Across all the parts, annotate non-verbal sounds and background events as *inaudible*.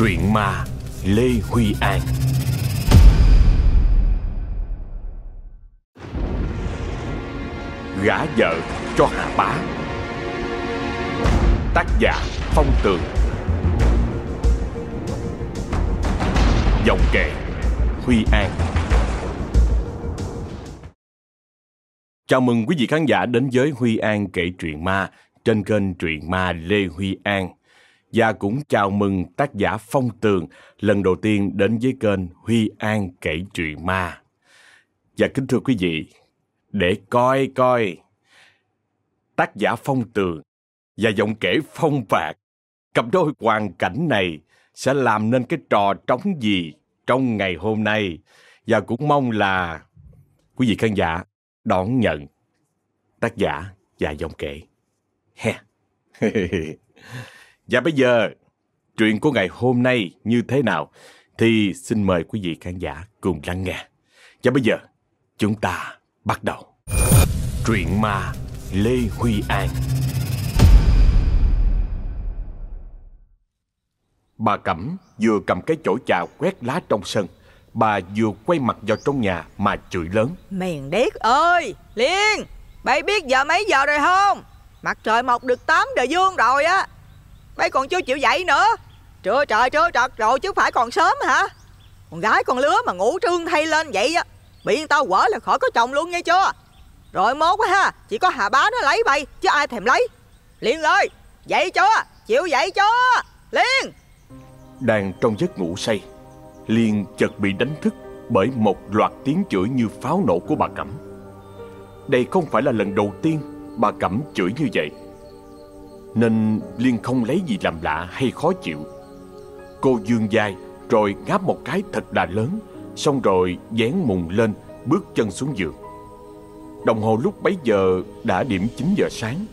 Truyện ma, Lê Huy An. Gả vợ cho Hà Bá. Tác giả Phong Tường. Dòng kệ Huy An. Chào mừng quý vị khán giả đến với Huy An kể truyện ma trên kênh truyện ma Lê Huy An. Và cũng chào mừng tác giả Phong Tường lần đầu tiên đến với kênh Huy An kể chuyện ma. Và kính thưa quý vị, để coi coi tác giả Phong Tường và giọng kể Phong Phạt cặp đôi hoàn cảnh này sẽ làm nên cái trò trống gì trong ngày hôm nay và cũng mong là quý vị khán giả đón nhận tác giả và giọng kể. He. *laughs* và bây giờ, chuyện của ngày hôm nay như thế nào thì xin mời quý vị khán giả cùng lắng nghe. Và bây giờ, chúng ta bắt đầu. Truyện ma Lê Huy An. Bà Cẩm vừa cầm cái chổi chà quét lá trong sân. Bà vừa quay mặt vào trong nhà mà chửi lớn. Miền điếc ơi Liên Bay biết giờ mấy giờ rồi không? Mặt trời mọc được 8 giờ dương rồi á. Bây còn chưa chịu dậy nữa. Trời trời trời trật rồi chứ phải còn sớm hả? Con gái con lứa mà ngủ trương thay lên vậy á Bị tao quở là khỏi có chồng luôn nghe chưa? Rồi mốt quá ha, Chỉ có Hà Bá nó lấy bay, Chứ ai thèm lấy. Liên ơi, Dậy chưa Chịu dậy chưa Liên. Đang trong giấc ngủ say, Liên chợt bị đánh thức bởi một loạt tiếng chửi như pháo nổ của bà Cẩm. Đây không phải là lần đầu tiên bà Cẩm chửi như vậy. Nên Liên không lấy gì làm lạ hay khó chịu. Cô dương dài rồi ngáp một cái thật là lớn, xong rồi dán mùng lên bước chân xuống giường. Đồng hồ lúc bấy giờ đã điểm 9 giờ sáng.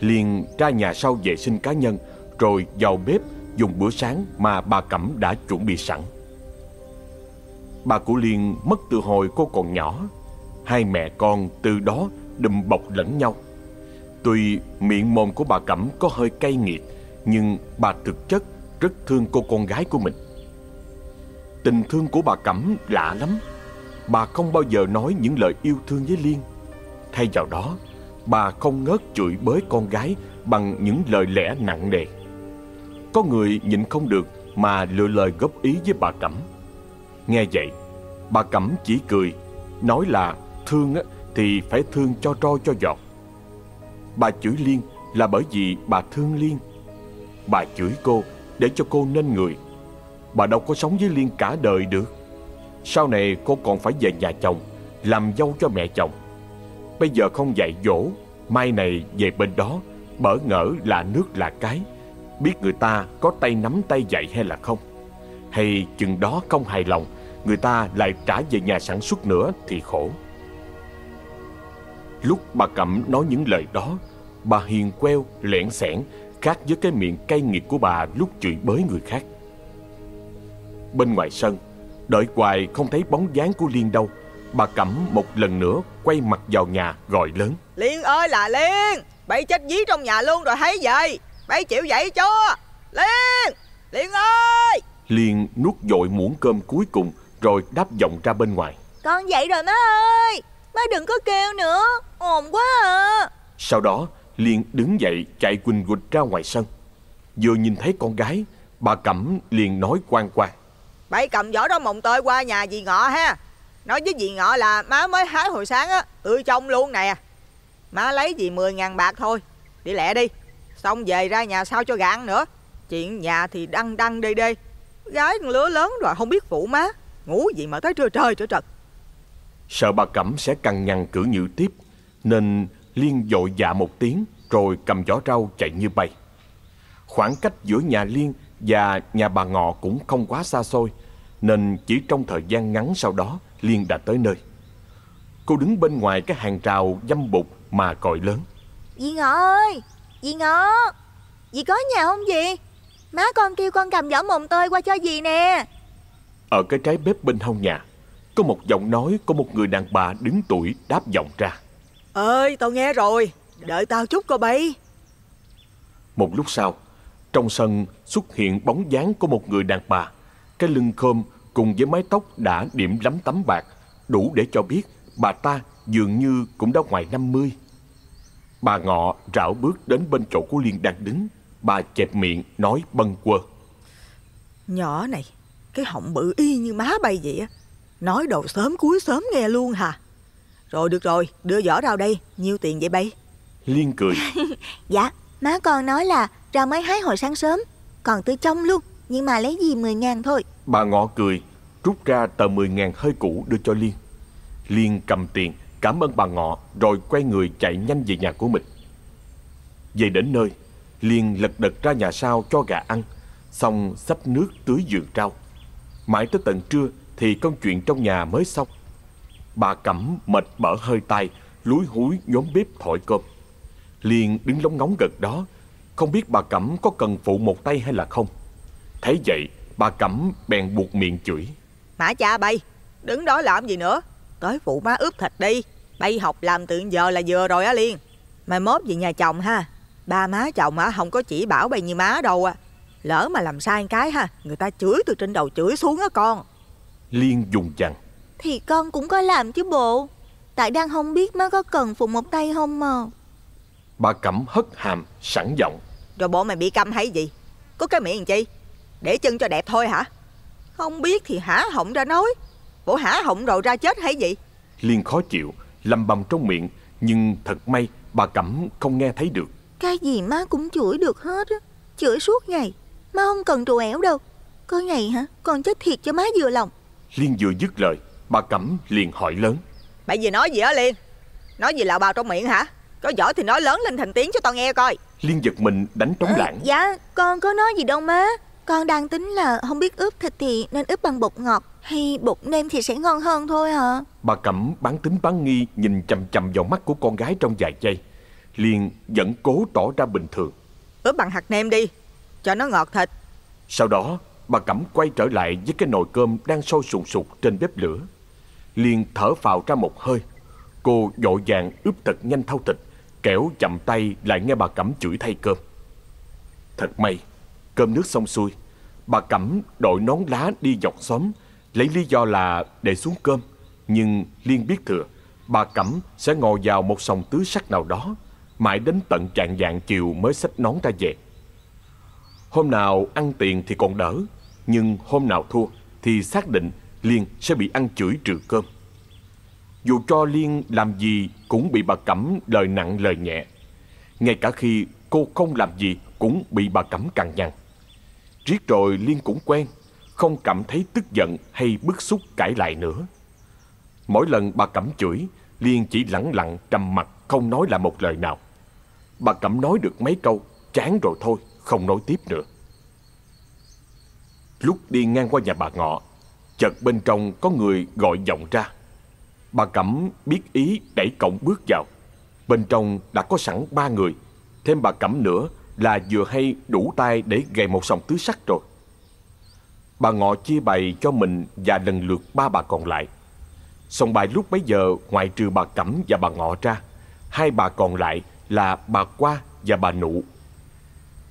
Liên ra nhà sau vệ sinh cá nhân rồi vào bếp dùng bữa sáng mà bà Cẩm đã chuẩn bị sẵn. Bà của Liên mất từ hồi cô còn nhỏ Hai mẹ con từ đó đùm bọc lẫn nhau Tuy miệng mồm của bà Cẩm có hơi cay nghiệt Nhưng bà thực chất rất thương cô con gái của mình. Tình thương của bà Cẩm lạ lắm. Bà không bao giờ nói những lời yêu thương với Liên. Thay vào đó Bà không ngớt chửi bới con gái Bằng những lời lẽ nặng nề. Có người nhịn không được Mà lựa lời góp ý với bà Cẩm. Nghe vậy, bà Cẩm chỉ cười, nói là thương thì phải thương cho trôi cho giọt. Bà chửi Liên là bởi vì bà thương Liên. Bà chửi cô để cho cô nên người. Bà đâu có sống với Liên cả đời được. Sau này cô còn phải về nhà chồng, làm dâu cho mẹ chồng. Bây giờ không dạy dỗ, mai này về bên đó, bỡ ngỡ là nước là cái. Biết người ta có tay nắm tay dạy hay là không. Hay chừng đó không hài lòng người ta lại trả về nhà sản xuất nữa thì khổ. Lúc bà Cẩm nói những lời đó, bà hiền queo, lẻn xẻn, khác với cái miệng cay nghiệt của bà lúc chửi bới người khác. Bên ngoài sân, đợi hoài không thấy bóng dáng của Liên đâu, bà Cẩm một lần nữa quay mặt vào nhà gọi lớn. Liên ơi là Liên, bay chết dí trong nhà luôn rồi thấy vậy, bay chịu dậy chưa? Liên, Liên ơi! Liên nuốt dội muỗng cơm cuối cùng rồi đáp giọng ra bên ngoài. Con dậy rồi má ơi, má đừng có kêu nữa, ồn quá à. Sau đó, Liên đứng dậy chạy quỳnh quỳnh ra ngoài sân. Vừa nhìn thấy con gái, bà Cẩm liền nói quan quan. Bảy cầm giỏ đó mồng tơi qua nhà dì ngọ ha. Nói với dì ngọ là má mới hái hồi sáng á, tươi trong luôn nè. Má lấy dì 10 ngàn bạc thôi, đi lẹ đi. Xong về ra nhà sao cho gạn nữa. Chuyện nhà thì đăng đăng đi đi. Gái lứa lớn rồi không biết phụ má. Ngủ gì mà tới trưa trời trưa trật Sợ bà Cẩm sẽ cằn nhằn cử nhự tiếp Nên Liên dội dạ một tiếng Rồi cầm giỏ rau chạy như bay. Khoảng cách giữa nhà Liên và nhà bà Ngọ cũng không quá xa xôi Nên chỉ trong thời gian ngắn sau đó Liên đã tới nơi. Cô đứng bên ngoài cái hàng rào dâm bụt mà gọi lớn. Dì Ngọ ơi! Dì Ngọ! Dì có nhà không dì? Má con kêu con cầm giỏ mồng tơi qua cho dì nè. Ở cái trái bếp bên hông nhà Có một giọng nói của một người đàn bà đứng tuổi đáp giọng ra Ơi tao nghe rồi Đợi tao chút coi bay Một lúc sau Trong sân xuất hiện bóng dáng của một người đàn bà. Cái lưng khom cùng với mái tóc đã điểm lắm tấm bạc, đủ để cho biết bà ta dường như cũng đã ngoài 50. Bà Ngọ rảo bước đến bên chỗ của Liên đang đứng. Bà chẹp miệng nói bâng quơ. Nhỏ này, cái họng bự y như má bay vậy á. Nói đầu sớm cuối sớm nghe luôn hả? Rồi được rồi, đưa giỏ rau đây, nhiêu tiền vậy bay? Liên cười. *laughs* Dạ, má con nói là rau mới hái hồi sáng sớm, còn tươi trong luôn, nhưng mà lấy gì 10 ngàn thôi. Bà Ngọ cười, rút ra tờ 10 ngàn hơi cũ đưa cho Liên. Liên cầm tiền, cảm ơn bà Ngọ rồi quay người chạy nhanh về nhà của mình. Về đến nơi, Liên lật đật ra nhà sau cho gà ăn, xong xách nước tưới vườn rau. Mãi tới tận trưa thì công chuyện trong nhà mới xong. Bà Cẩm mệt mở hơi tay, lúi húi nhóm bếp thổi cơm. Liên đứng lóng ngóng gần đó, không biết bà Cẩm có cần phụ một tay hay là không. Thấy vậy, bà Cẩm bèn buộc miệng chửi. Mã cha bay, đứng đó làm gì nữa? Tới phụ má ướp thịt đi. Bay học làm từ giờ là vừa rồi á Liên. Mai mốt về nhà chồng ha. Ba má chồng á không có chỉ bảo bay như má đâu à. Lỡ mà làm sai cái ha, người ta chửi từ trên đầu chửi xuống á con. Liên dùng dằn. Thì con cũng có làm chứ bộ. Tại đang không biết má có cần phụ một tay không mà. Bà Cẩm hất hàm, sẵn giọng. Rồi bộ mày bị câm hay gì? Có cái miệng chi? Để chân cho đẹp thôi hả? Không biết thì hả họng ra nói. Bộ hả họng rồi ra chết hay gì? Liên khó chịu, lầm bầm trong miệng, nhưng thật may bà Cẩm không nghe thấy được. Cái gì má cũng chửi được hết á. Chửi suốt ngày. Má không cần trù ẻo đâu. Có ngày hả, con chết thiệt cho má vừa lòng. Liên vừa dứt lời, bà Cẩm liền hỏi lớn. Mày vừa nói gì á Liên? Nói gì lào bào trong miệng hả? Có giỏi thì nói lớn lên thành tiếng cho tao nghe coi. Liên giật mình đánh trống Ờ, lãng. Dạ, con có nói gì đâu má. Con đang tính là không biết ướp thịt thì nên ướp bằng bột ngọt hay bột nêm thì sẽ ngon hơn thôi hả? Bà Cẩm bán tính bán nghi nhìn chầm chầm vào mắt của con gái trong vài giây. Liên vẫn cố tỏ ra bình thường. Ướp bằng hạt nêm đi, cho nó ngọt thịt. Sau đó, bà Cẩm quay trở lại với cái nồi cơm đang sôi sùng sục trên bếp lửa. liền thở phào ra một hơi. Cô vội vàng ướp thật nhanh thau thịt, kẻo chậm tay lại nghe bà Cẩm chửi thay cơm. Thật may, cơm nước xong xuôi, bà Cẩm đội nón lá đi dọc xóm, lấy lý do là để xuống cơm. Nhưng Liên biết thừa, bà Cẩm sẽ ngồi vào một sòng tứ sắc nào đó, mãi đến tận trạng dạng chiều mới xách nón ra về. Hôm nào ăn tiền thì còn đỡ, nhưng hôm nào thua thì xác định Liên sẽ bị ăn chửi trừ cơm. Dù cho Liên làm gì cũng bị bà Cẩm lời nặng lời nhẹ. Ngay cả khi cô không làm gì cũng bị bà Cẩm cằn nhằn. Riết rồi Liên cũng quen, không cảm thấy tức giận hay bức xúc cãi lại nữa. Mỗi lần bà Cẩm chửi, Liên chỉ lẳng lặng trầm mặt không nói lại một lời nào. Bà Cẩm nói được mấy câu, chán rồi thôi, không nói tiếp nữa. Lúc đi ngang qua nhà bà Ngọ, chợt bên trong có người gọi giọng ra. Bà Cẩm biết ý đẩy cổng bước vào. Bên trong đã có sẵn ba người, thêm bà Cẩm nữa là vừa hay đủ tay để gầy một sòng tứ sắc rồi. Bà Ngọ chia bày cho mình và lần lượt ba bà còn lại. Sòng bài lúc bấy giờ ngoại trừ bà Cẩm và bà Ngọ ra, hai bà còn lại là bà Qua và bà Nụ.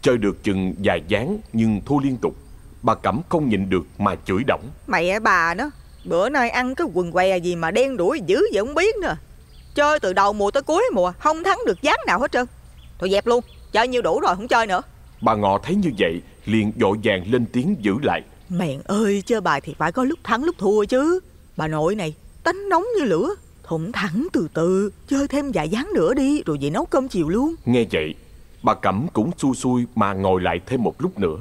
Chơi được chừng vài ván nhưng thua liên tục. Bà Cẩm không nhịn được mà chửi đổng. Mày á bà nó, bữa nay ăn cái quần què gì mà đen đuổi dữ vậy không biết nữa. Chơi từ đầu mùa tới cuối mùa, không thắng được gián nào hết trơn. Thôi dẹp luôn, chơi nhiêu đủ rồi không chơi nữa. Bà Ngọ thấy như vậy liền vội vàng lên tiếng giữ lại. Mèn ơi, chơi bài thì phải có lúc thắng lúc thua chứ. Bà nội này, tánh nóng như lửa. Thủng thẳng từ từ, chơi thêm vài ván nữa đi, rồi về nấu cơm chiều luôn. Nghe vậy, bà Cẩm cũng xui xui mà ngồi lại thêm một lúc nữa.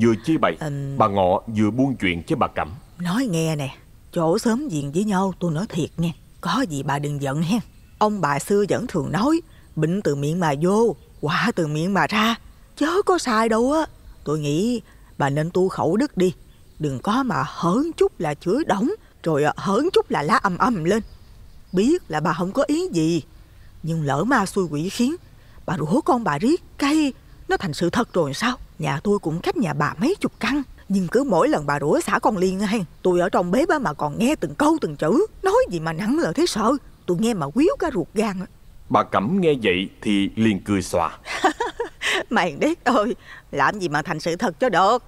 Vừa chia bày, Ừm. bà Ngọ vừa buôn chuyện với bà Cẩm. Nói nghe nè, chỗ sớm diện với nhau tôi nói thiệt nha. Có gì bà đừng giận hen. Ông bà xưa vẫn thường nói, bệnh từ miệng mà vô, quả từ miệng mà ra. Chớ có sai đâu á. Tôi nghĩ bà nên tu khẩu đức đi. Đừng có mà hớn chút là chửi đóng, rồi à, hớn chút là lá âm âm lên. Biết là bà không có ý gì, nhưng lỡ ma xui quỷ khiến, bà rủa con bà riết, cây, nó thành sự thật rồi sao? Nhà tôi cũng cách nhà bà mấy chục căn, nhưng cứ mỗi lần bà rủa xả con Liên hay, tôi ở trong bếp mà còn nghe từng câu từng chữ, nói gì mà nặng lời thế sợ, tôi nghe mà quýu cả ruột gan á. Bà Cẩm nghe vậy thì liền cười xòa. *laughs* Mày đét ơi Làm gì mà thành sự thật cho được?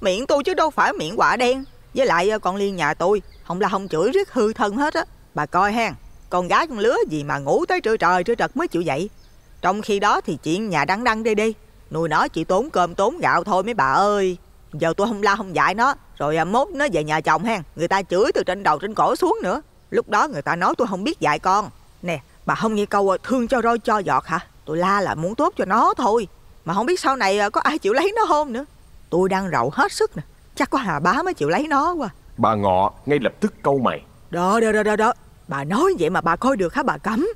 Miệng tôi chứ đâu phải miệng quả đen. Với lại ờ, con Liên nhà tôi Không là không chửi riết hư thân hết á. Bà coi hen Con gái con lứa gì mà ngủ tới trưa trời trưa trật mới chịu dậy. Trong khi đó thì chuyện nhà đăng đăng đi đi Nuôi nó chỉ tốn cơm tốn gạo thôi mấy bà ơi. Giờ tôi không la không dạy nó Rồi à, mốt nó về nhà chồng hen. Người ta chửi từ trên đầu trên cổ xuống nữa. Lúc đó người ta nói tôi không biết dạy con. Nè bà không nghe câu à, thương cho roi cho giọt hả? Tôi la là muốn tốt cho nó thôi. Mà không biết sau này à, có ai chịu lấy nó không nữa. Tôi đang rậu hết sức nè. Chắc có hà bá mới chịu lấy nó quá. Bà ngọ ngay lập tức câu mày. Đó đó đó đó đó. Bà nói vậy mà bà coi được hả bà cấm?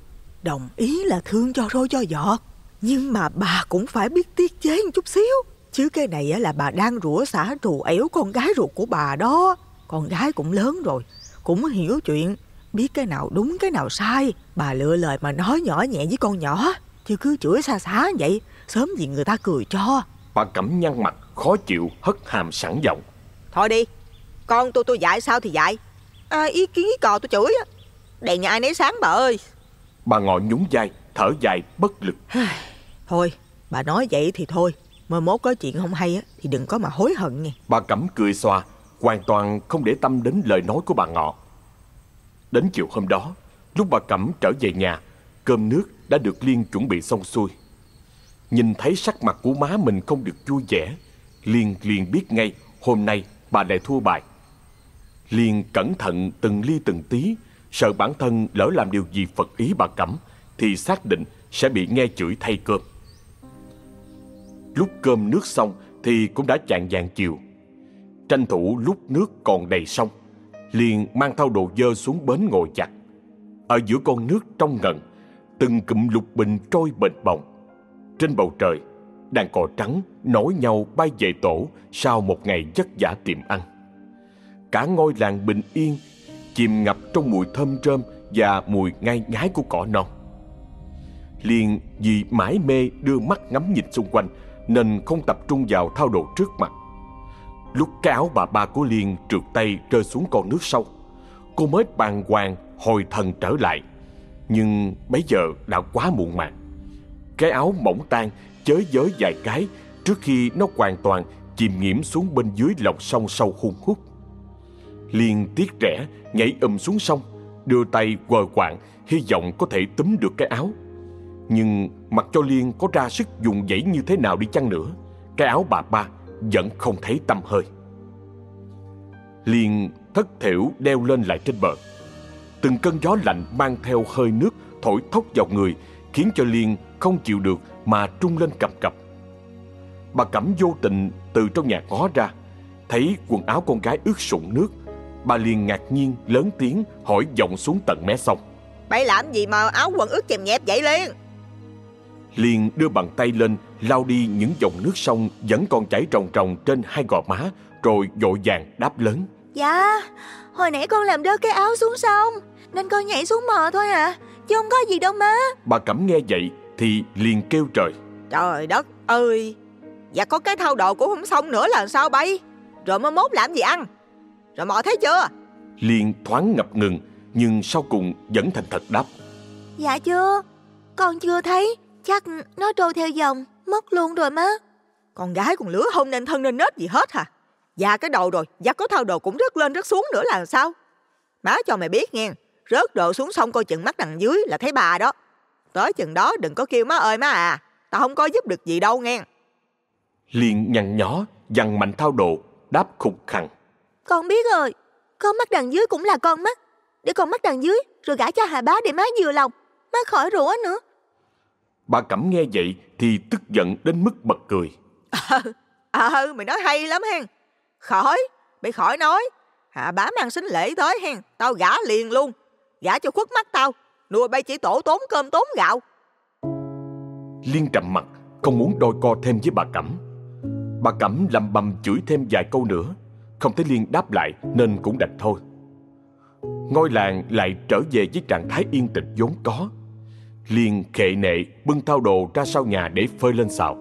Đồng ý là thương cho roi cho giọt Nhưng mà bà cũng phải biết tiết chế một chút xíu. Chứ cái này là bà đang rủa xả trù ẻo con gái ruột của bà đó. Con gái cũng lớn rồi Cũng hiểu chuyện. Biết cái nào đúng cái nào sai Bà lựa lời mà nói nhỏ nhẹ với con nhỏ. Chứ cứ chửi xa xá vậy Sớm gì người ta cười cho. Bà cẩm nhăn mặt khó chịu hất hàm sẵn giọng. Thôi đi Con tôi tôi dạy sao thì dạy. À, Ý kiến ý cò tôi chửi á. Đèn nhà ai nấy sáng bà ơi. Bà ngọ nhún vai thở dài bất lực Thôi, bà nói vậy thì thôi. Mời mốt có chuyện không hay á, Thì đừng có mà hối hận nghe. Bà cẩm cười xòa, Hoàn toàn không để tâm đến lời nói của bà ngọ. Đến chiều hôm đó, Lúc bà cẩm trở về nhà, Cơm nước đã được Liên chuẩn bị xong xuôi. Nhìn thấy sắc mặt của má mình không được vui vẻ, Liên liền biết ngay Hôm nay bà lại thua bài. Liên cẩn thận từng ly từng tí, Sợ bản thân lỡ làm điều gì phật ý bà cẩm, Thì xác định sẽ bị nghe chửi thay cơm. Lúc cơm nước xong Thì cũng đã chạng vàng chiều. Tranh thủ lúc nước còn đầy sông, Liền mang thau đồ dơ xuống bến ngồi chặt. Ở giữa con nước trong ngần, Từng cụm lục bình trôi bệt bồng. Trên bầu trời, Đàn cò trắng nối nhau bay về tổ Sau một ngày vất vả tìm ăn. Cả ngôi làng bình yên, Chìm ngập trong mùi thơm trơm Và mùi ngai ngái của cỏ non. Liền vì mãi mê đưa mắt ngắm nhìn xung quanh nên không tập trung vào thao đồ trước mặt. Lúc cái áo bà ba của Liên trượt tay rơi xuống con nước sâu, Cô mới bàng hoàng hồi thần trở lại. Nhưng bấy giờ đã quá muộn màng. Cái áo mỏng tan chới giới vài cái Trước khi nó hoàn toàn chìm nghiễm xuống bên dưới lòng sông sâu hun hút. Liên tiếc rẻ nhảy ầm xuống sông, Đưa tay quờ quạng, Hy vọng có thể túm được cái áo. Nhưng mặc cho Liên có ra sức dùng dãy như thế nào đi chăng nữa, Cái áo bà ba vẫn không thấy tâm hơi. Liên thất thểu đeo lên lại trên bờ. Từng cơn gió lạnh mang theo hơi nước thổi thốc vào người, Khiến cho Liên không chịu được mà trung lên cầm cập. Bà Cẩm vô tình từ trong nhà ngó ra, Thấy quần áo con gái ướt sũng nước. Bà liền ngạc nhiên lớn tiếng hỏi giọng xuống tận mé sông. Bay làm gì mà áo quần ướt chèm nhẹp vậy Liên? Liền đưa bàn tay lên lau đi những dòng nước sông vẫn còn chảy ròng ròng trên hai gò má Rồi vội vàng đáp lớn. Dạ Hồi nãy con làm rớt cái áo xuống sông Nên con nhảy xuống mò thôi à Chứ không có gì đâu má. Bà Cẩm nghe vậy thì liền kêu trời. Trời đất ơi Và có cái thao đồ cũng không xong nữa là sao bay? Rồi mới mốt làm gì ăn? Rồi mò thấy chưa? Liền thoáng ngập ngừng Nhưng sau cùng vẫn thành thật đáp. Dạ chưa Con chưa thấy Chắc nó trôi theo dòng Mất luôn rồi má. Con gái còn lứa không nên thân nên nết gì hết hả? Già cái đầu rồi Giặt có thao đồ cũng rớt lên rớt xuống nữa là sao? Má cho mày biết nghe Rớt đồ xuống sông coi chừng mắt đằng dưới là thấy bà đó. Tới chừng đó đừng có kêu má ơi má à Tao không có giúp được gì đâu nghe. Liền nhăn nhó Dằn mạnh thao đồ Đáp khục khẳng Con biết rồi Con mắt đằng dưới cũng là con mắt. Để con mắt đằng dưới Rồi gả cho hà bá để má vừa lòng Má khỏi rủa nữa Bà Cẩm nghe vậy thì tức giận đến mức bật cười. Ờ à, mày nói hay lắm hen. Khỏi Mày khỏi nói. Hà bá mang xính lễ tới hen. Tao gả liền luôn. Gả cho khuất mắt tao. Nuôi bay chỉ tổ tốn cơm tốn gạo. Liên trầm mặt Không muốn đôi co thêm với bà Cẩm. Bà Cẩm lầm bầm chửi thêm vài câu nữa. Không thấy Liên đáp lại Nên cũng đành thôi. Ngôi làng lại trở về với trạng thái yên tĩnh vốn có Liên khệ nệ bưng thao đồ ra sau nhà để phơi lên xào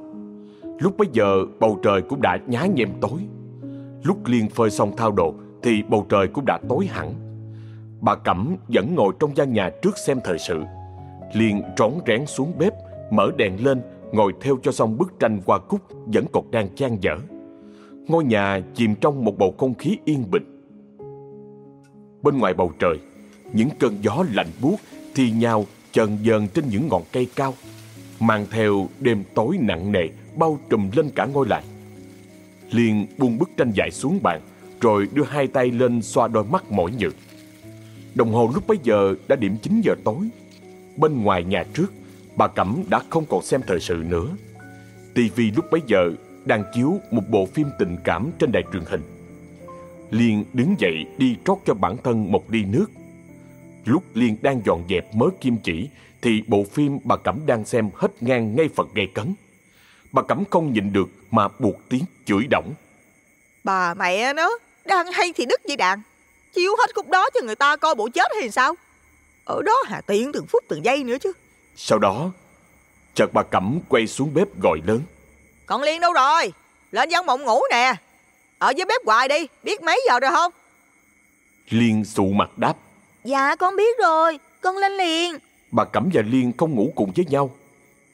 Lúc bấy giờ bầu trời cũng đã nhá nhem tối Lúc Liên phơi xong thao đồ Thì bầu trời cũng đã tối hẳn Bà Cẩm vẫn ngồi trong gian nhà trước xem thời sự Liên trốn rén xuống bếp Mở đèn lên ngồi theo cho xong bức tranh hoa cúc vẫn còn đang chan dở. Ngôi nhà chìm trong một bầu không khí yên bình. Bên ngoài bầu trời, những cơn gió lạnh buốt thì nhau chần dần trên những ngọn cây cao, mang theo đêm tối nặng nề bao trùm lên cả ngôi làng. Liền buông bức tranh dài xuống bàn, rồi đưa hai tay lên xoa đôi mắt mỏi nhừ. Đồng hồ lúc bấy giờ đã điểm 9 giờ tối. Bên ngoài nhà trước, bà Cẩm đã không còn xem thời sự nữa. tivi lúc bấy giờ đang chiếu một bộ phim tình cảm trên đài truyền hình. Liên đứng dậy đi trót cho bản thân một ly nước. Lúc Liên đang dọn dẹp mớ kim chỉ thì bộ phim bà Cẩm đang xem hết ngang ngay phần gây cấn. Bà Cẩm không nhịn được mà buộc tiếng chửi động. Bà mẹ nó, đang hay thì đứt dây đàn. Chiếu hết khúc đó cho người ta coi bộ chết hay sao? Ở đó hà tiện từng phút từng giây nữa chứ. Sau đó, chợt bà Cẩm quay xuống bếp gọi lớn. Còn Liên đâu rồi? Lên văn mộng ngủ nè. Ở dưới bếp hoài đi, biết mấy giờ rồi không? Liên sụ mặt đáp. Dạ con biết rồi, con lên liền. Bà Cẩm và Liên không ngủ cùng với nhau.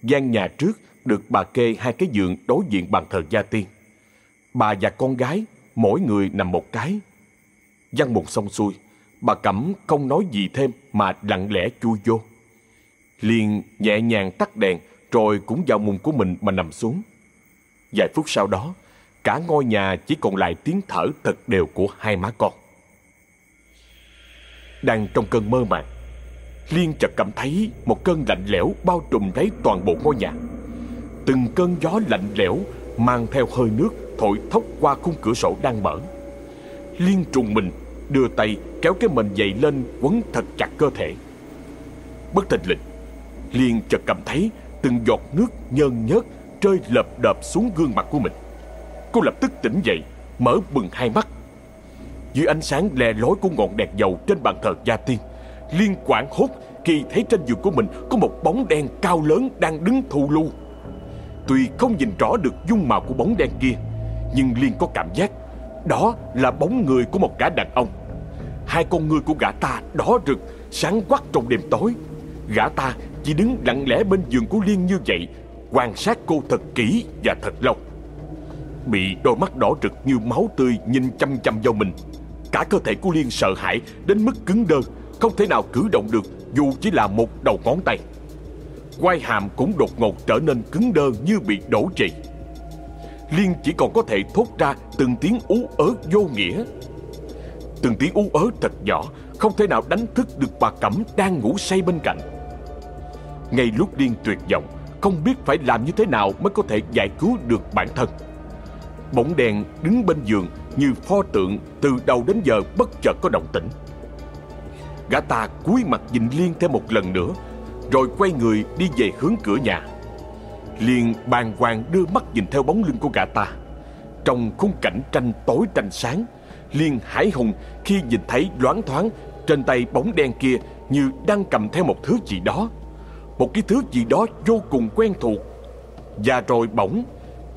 gian nhà trước được bà kê hai cái giường đối diện bàn thờ gia tiên. Bà và con gái, mỗi người nằm một cái. Văn mục xong xuôi, bà Cẩm không nói gì thêm mà lặng lẽ chui vô. Liên nhẹ nhàng tắt đèn rồi cũng vào mùng của mình mà nằm xuống. Vài phút sau đó, cả ngôi nhà chỉ còn lại tiếng thở thật đều của hai má con. Đang trong cơn mơ màng, Liên chợt cảm thấy một cơn lạnh lẽo bao trùm lấy toàn bộ ngôi nhà. Từng cơn gió lạnh lẽo mang theo hơi nước thổi thốc qua khung cửa sổ đang mở. Liên trùng mình đưa tay kéo cái mình dậy lên quấn thật chặt cơ thể. Bất thình lình, Liên chợt cảm thấy từng giọt nước nhơn nhớt rơi lợp đợp xuống gương mặt của mình. Cô lập tức tỉnh dậy, mở bừng hai mắt. Dưới ánh sáng lè lói của ngọn đèn dầu trên bàn thờ gia tiên, Liên quản hốt khi thấy trên giường của mình có một bóng đen cao lớn đang đứng thù lu. Tuy không nhìn rõ được dung mạo của bóng đen kia, nhưng Liên có cảm giác đó là bóng người của một gã đàn ông. Hai con ngươi của gã ta đỏ rực, sáng quắc trong đêm tối. Gã ta chỉ đứng lặng lẽ bên giường của Liên như vậy, quan sát cô thật kỹ và thật lâu. Bị đôi mắt đỏ rực như máu tươi nhìn chăm chăm vào mình. Cả cơ thể của Liên sợ hãi đến mức cứng đơ, không thể nào cử động được dù chỉ là một đầu ngón tay. Quai hàm cũng đột ngột trở nên cứng đơ như bị đổ trì. Liên chỉ còn có thể thốt ra từng tiếng ú ớ vô nghĩa. Từng tiếng ú ớ thật nhỏ, không thể nào đánh thức được bà Cẩm đang ngủ say bên cạnh. Ngay lúc Liên tuyệt vọng, không biết phải làm như thế nào mới có thể giải cứu được bản thân. bỗng đèn đứng bên giường như pho tượng từ đầu đến giờ bất chợt có động tĩnh. Gã ta cúi mặt nhìn Liên thêm một lần nữa, rồi quay người đi về hướng cửa nhà. Liên bàng hoàng đưa mắt nhìn theo bóng lưng của gã ta. Trong khung cảnh tranh tối tranh sáng, Liên hải hùng khi nhìn thấy loáng thoáng trên tay bóng đen kia như đang cầm theo một thứ gì đó. Một cái thứ gì đó vô cùng quen thuộc. Và rồi bỗng,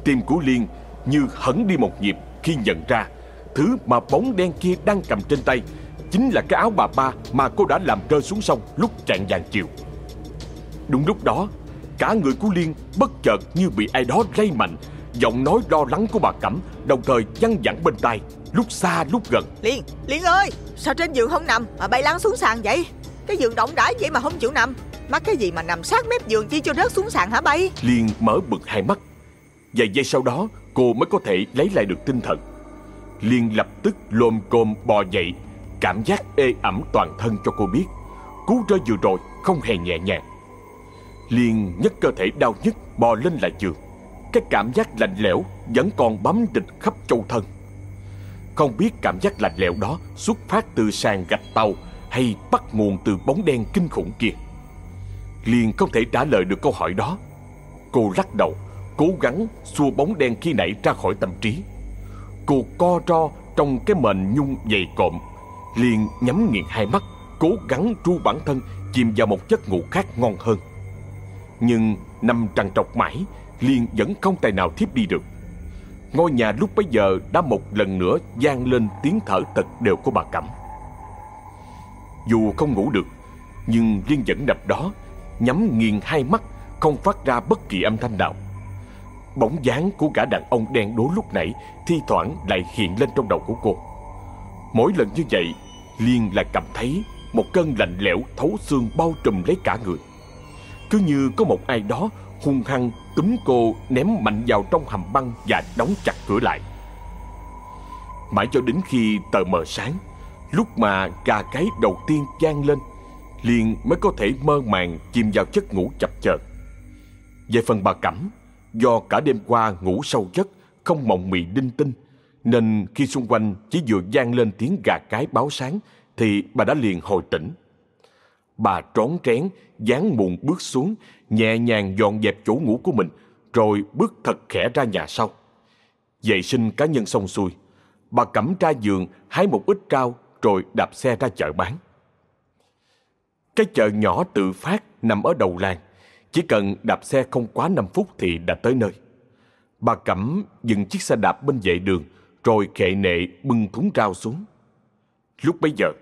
tim của Liên như hẳn đi một nhịp khi nhận ra thứ mà bóng đen kia đang cầm trên tay chính là cái áo bà ba mà cô đã làm rơi xuống sông lúc trạng vàng chiều. Đúng lúc đó, cả người của Liên bất chợt như bị ai đó lay mạnh, giọng nói lo lắng của bà Cẩm đồng thời văng vẳng bên tai, lúc xa lúc gần. Liên, Liên ơi, sao trên giường không nằm mà bay lăn xuống sàn vậy? Cái giường động đãi vậy mà không chịu nằm. Mắc cái gì mà nằm sát mép giường chi cho rớt xuống sàn hả bay? Liên mở bực hai mắt. Vài giây sau đó, cô mới có thể lấy lại được tinh thần. Liên lập tức lồm cồm bò dậy, cảm giác ê ẩm toàn thân cho cô biết. Cú rơi vừa rồi không hề nhẹ nhàng. Liên nhấc cơ thể đau nhức bò lên lại giường. Cái cảm giác lạnh lẽo vẫn còn bám địch khắp châu thân. Không biết cảm giác lạnh lẽo đó xuất phát từ sàn gạch tàu hay bắt nguồn từ bóng đen kinh khủng kia. Liên không thể trả lời được câu hỏi đó. Cô lắc đầu, cố gắng xua bóng đen khi nãy ra khỏi tâm trí. Cô co ro trong cái mền nhung dày cộm, liền nhắm nghiền hai mắt, cố gắng ru bản thân chìm vào một giấc ngủ khác ngon hơn. Nhưng nằm trằn trọc mãi, Liên vẫn không tài nào thiếp đi được. Ngôi nhà lúc bấy giờ đã một lần nữa vang lên tiếng thở thật đều của bà Cẩm. Dù không ngủ được, nhưng Liên vẫn nằm đó, nhắm nghiền hai mắt, không phát ra bất kỳ âm thanh nào. Bóng dáng của gã đàn ông đen đố lúc nãy thi thoảng lại hiện lên trong đầu của cô. Mỗi lần như vậy, Liên lại cảm thấy một cơn lạnh lẽo thấu xương bao trùm lấy cả người. Cứ như có một ai đó hung hăng túm cô ném mạnh vào trong hầm băng và đóng chặt cửa lại. Mãi cho đến khi tờ mờ sáng, lúc mà gà cái đầu tiên vang lên, liền mới có thể mơ màng chìm vào giấc ngủ chập chờn. Về phần bà Cẩm, do cả đêm qua ngủ sâu giấc, không mộng mị đinh tinh, nên khi xung quanh chỉ vừa gian lên tiếng gà cái báo sáng thì bà đã liền hồi tỉnh. Bà trón trén, dán muộn bước xuống, nhẹ nhàng dọn dẹp chỗ ngủ của mình, rồi bước thật khẽ ra nhà sau. Vệ sinh cá nhân xong xuôi, bà cẩm ra giường hái một ít rau rồi đạp xe ra chợ bán. Cái chợ nhỏ tự phát nằm ở đầu làng, chỉ cần đạp xe không quá 5 phút thì đã tới nơi. Bà Cẩm dừng chiếc xe đạp bên vệ đường, rồi khệ nệ bưng thúng rau xuống. Lúc bấy giờ,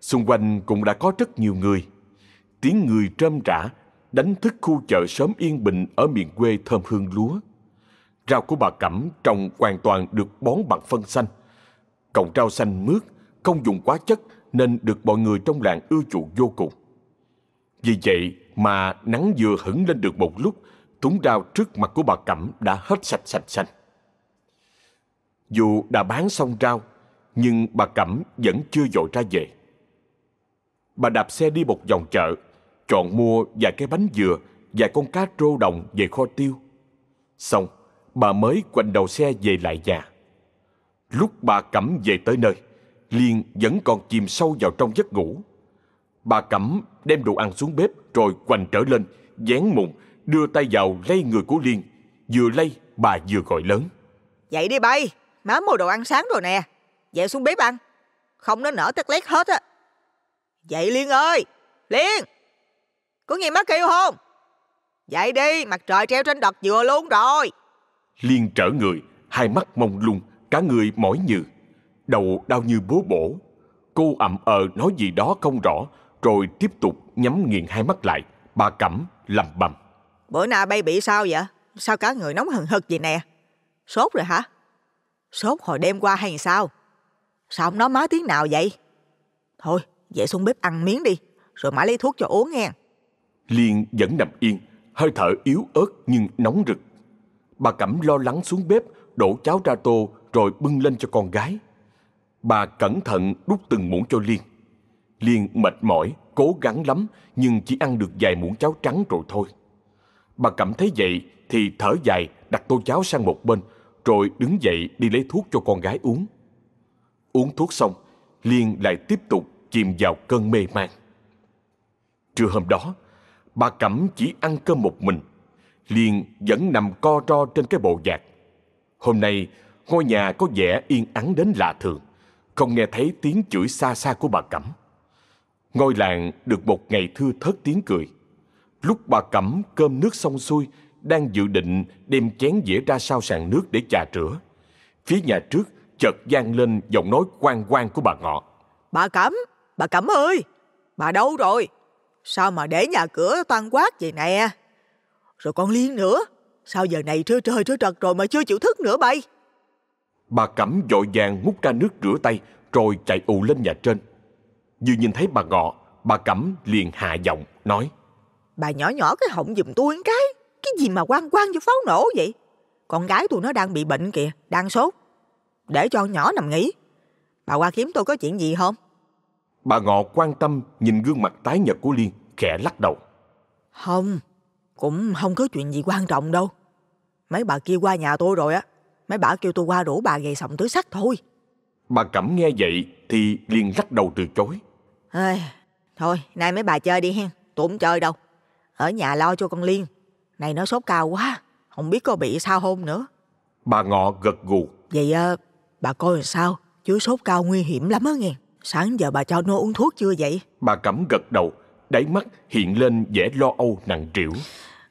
xung quanh cũng đã có rất nhiều người. Tiếng người trơm rã đánh thức khu chợ sớm yên bình ở miền quê thơm hương lúa. Rau của bà Cẩm trồng hoàn toàn được bón bằng phân xanh. Cọng rau xanh mướt, không dùng quá chất nên được mọi người trong làng ưa chuộng vô cùng. Vì vậy mà nắng vừa hửng lên được một lúc, thúng rau trước mặt của bà Cẩm đã hết sạch sạch xanh. Dù đã bán xong rau, nhưng bà Cẩm vẫn chưa dội ra về. Bà đạp xe đi một vòng chợ, chọn mua vài cái bánh dừa, vài con cá trô đồng về kho tiêu. Xong, bà mới quanh đầu xe về lại nhà. Lúc bà Cẩm về tới nơi, Liên vẫn còn chìm sâu vào trong giấc ngủ. Bà Cẩm đem đồ ăn xuống bếp rồi quanh trở lên, dán mùng, đưa tay vào lay người của Liên. Vừa lay, bà vừa gọi lớn. Dậy đi bay, má mua đồ ăn sáng rồi nè. Dậy xuống bếp ăn. Không nó nở tét lét hết á. Dậy Liên ơi, Liên, có nghe má kêu không? Dậy đi, mặt trời treo trên đợt dừa luôn rồi. Liên trở người, hai mắt mông lung, cả người mỏi nhừ. Đầu đau như bố bổ. Cô ậm ờ nói gì đó không rõ, rồi tiếp tục nhắm nghiền hai mắt lại. Bà Cẩm lầm bầm. Bữa nào bay bị sao vậy? Sao cả người nóng hừng hực vậy nè? Sốt rồi hả? Sốt hồi đêm qua hay sao? Sao không nói má tiếng nào vậy? Thôi, dậy xuống bếp ăn miếng đi, rồi má lấy thuốc cho uống nghe. Liên vẫn nằm yên, hơi thở yếu ớt nhưng nóng rực. Bà Cẩm lo lắng xuống bếp, đổ cháo ra tô rồi bưng lên cho con gái. Bà cẩn thận đút từng muỗng cho Liên. Liên mệt mỏi, cố gắng lắm nhưng chỉ ăn được vài muỗng cháo trắng rồi thôi. Bà cảm thấy vậy thì thở dài đặt tô cháo sang một bên rồi đứng dậy đi lấy thuốc cho con gái uống. Uống thuốc xong, Liên lại tiếp tục chìm vào cơn mê man. Trưa hôm đó, bà Cẩm chỉ ăn cơm một mình. Liên vẫn nằm co ro trên cái bộ giạc. Hôm nay, ngôi nhà có vẻ yên ắng đến lạ thường, không nghe thấy tiếng chửi xa xa của bà Cẩm. Ngôi làng được một ngày thưa thớt tiếng cười. Lúc bà Cẩm cơm nước xong xuôi, đang dự định đem chén dĩa ra sau sàn nước để trà rửa. Phía nhà trước chợt vang lên giọng nói quan quan của bà Ngọ. Bà Cẩm, bà Cẩm ơi, bà đâu rồi? Sao mà để nhà cửa toan quát vậy nè? Rồi con Liên nữa, sao giờ này trưa trời trưa trật rồi mà chưa chịu thức nữa bay? Bà Cẩm vội vàng múc ra nước rửa tay rồi chạy ù lên nhà trên. Vừa nhìn thấy bà Ngọ, bà Cẩm liền hạ giọng nói. Bà nhỏ nhỏ cái họng giùm tôi cái, cái gì mà quan quan cho pháo nổ vậy? Con gái tôi nó đang bị bệnh kìa, đang sốt. Để cho nhỏ nằm nghỉ. Bà qua kiếm tôi có chuyện gì không? Bà Ngọ quan tâm nhìn gương mặt tái nhợt của Liên, khẽ lắc đầu. Không, cũng không có chuyện gì quan trọng đâu. Mấy bà kia qua nhà tôi rồi á. Mấy bà kêu tôi qua rủ bà về sòng tứ sắc thôi. Bà Cẩm nghe vậy thì liền lắc đầu từ chối. Ê, thôi, nay mấy bà chơi đi hen. Tôi không chơi đâu. Ở nhà lo cho con Liên. Này nó sốt cao quá. Không biết có bị sao không nữa. Bà Ngọ gật gù. Vậy à, bà coi sao? Chứ sốt cao nguy hiểm lắm á nghe. Sáng giờ bà cho nó uống thuốc chưa vậy? Bà Cẩm gật đầu, đáy mắt hiện lên vẻ lo âu nặng trĩu.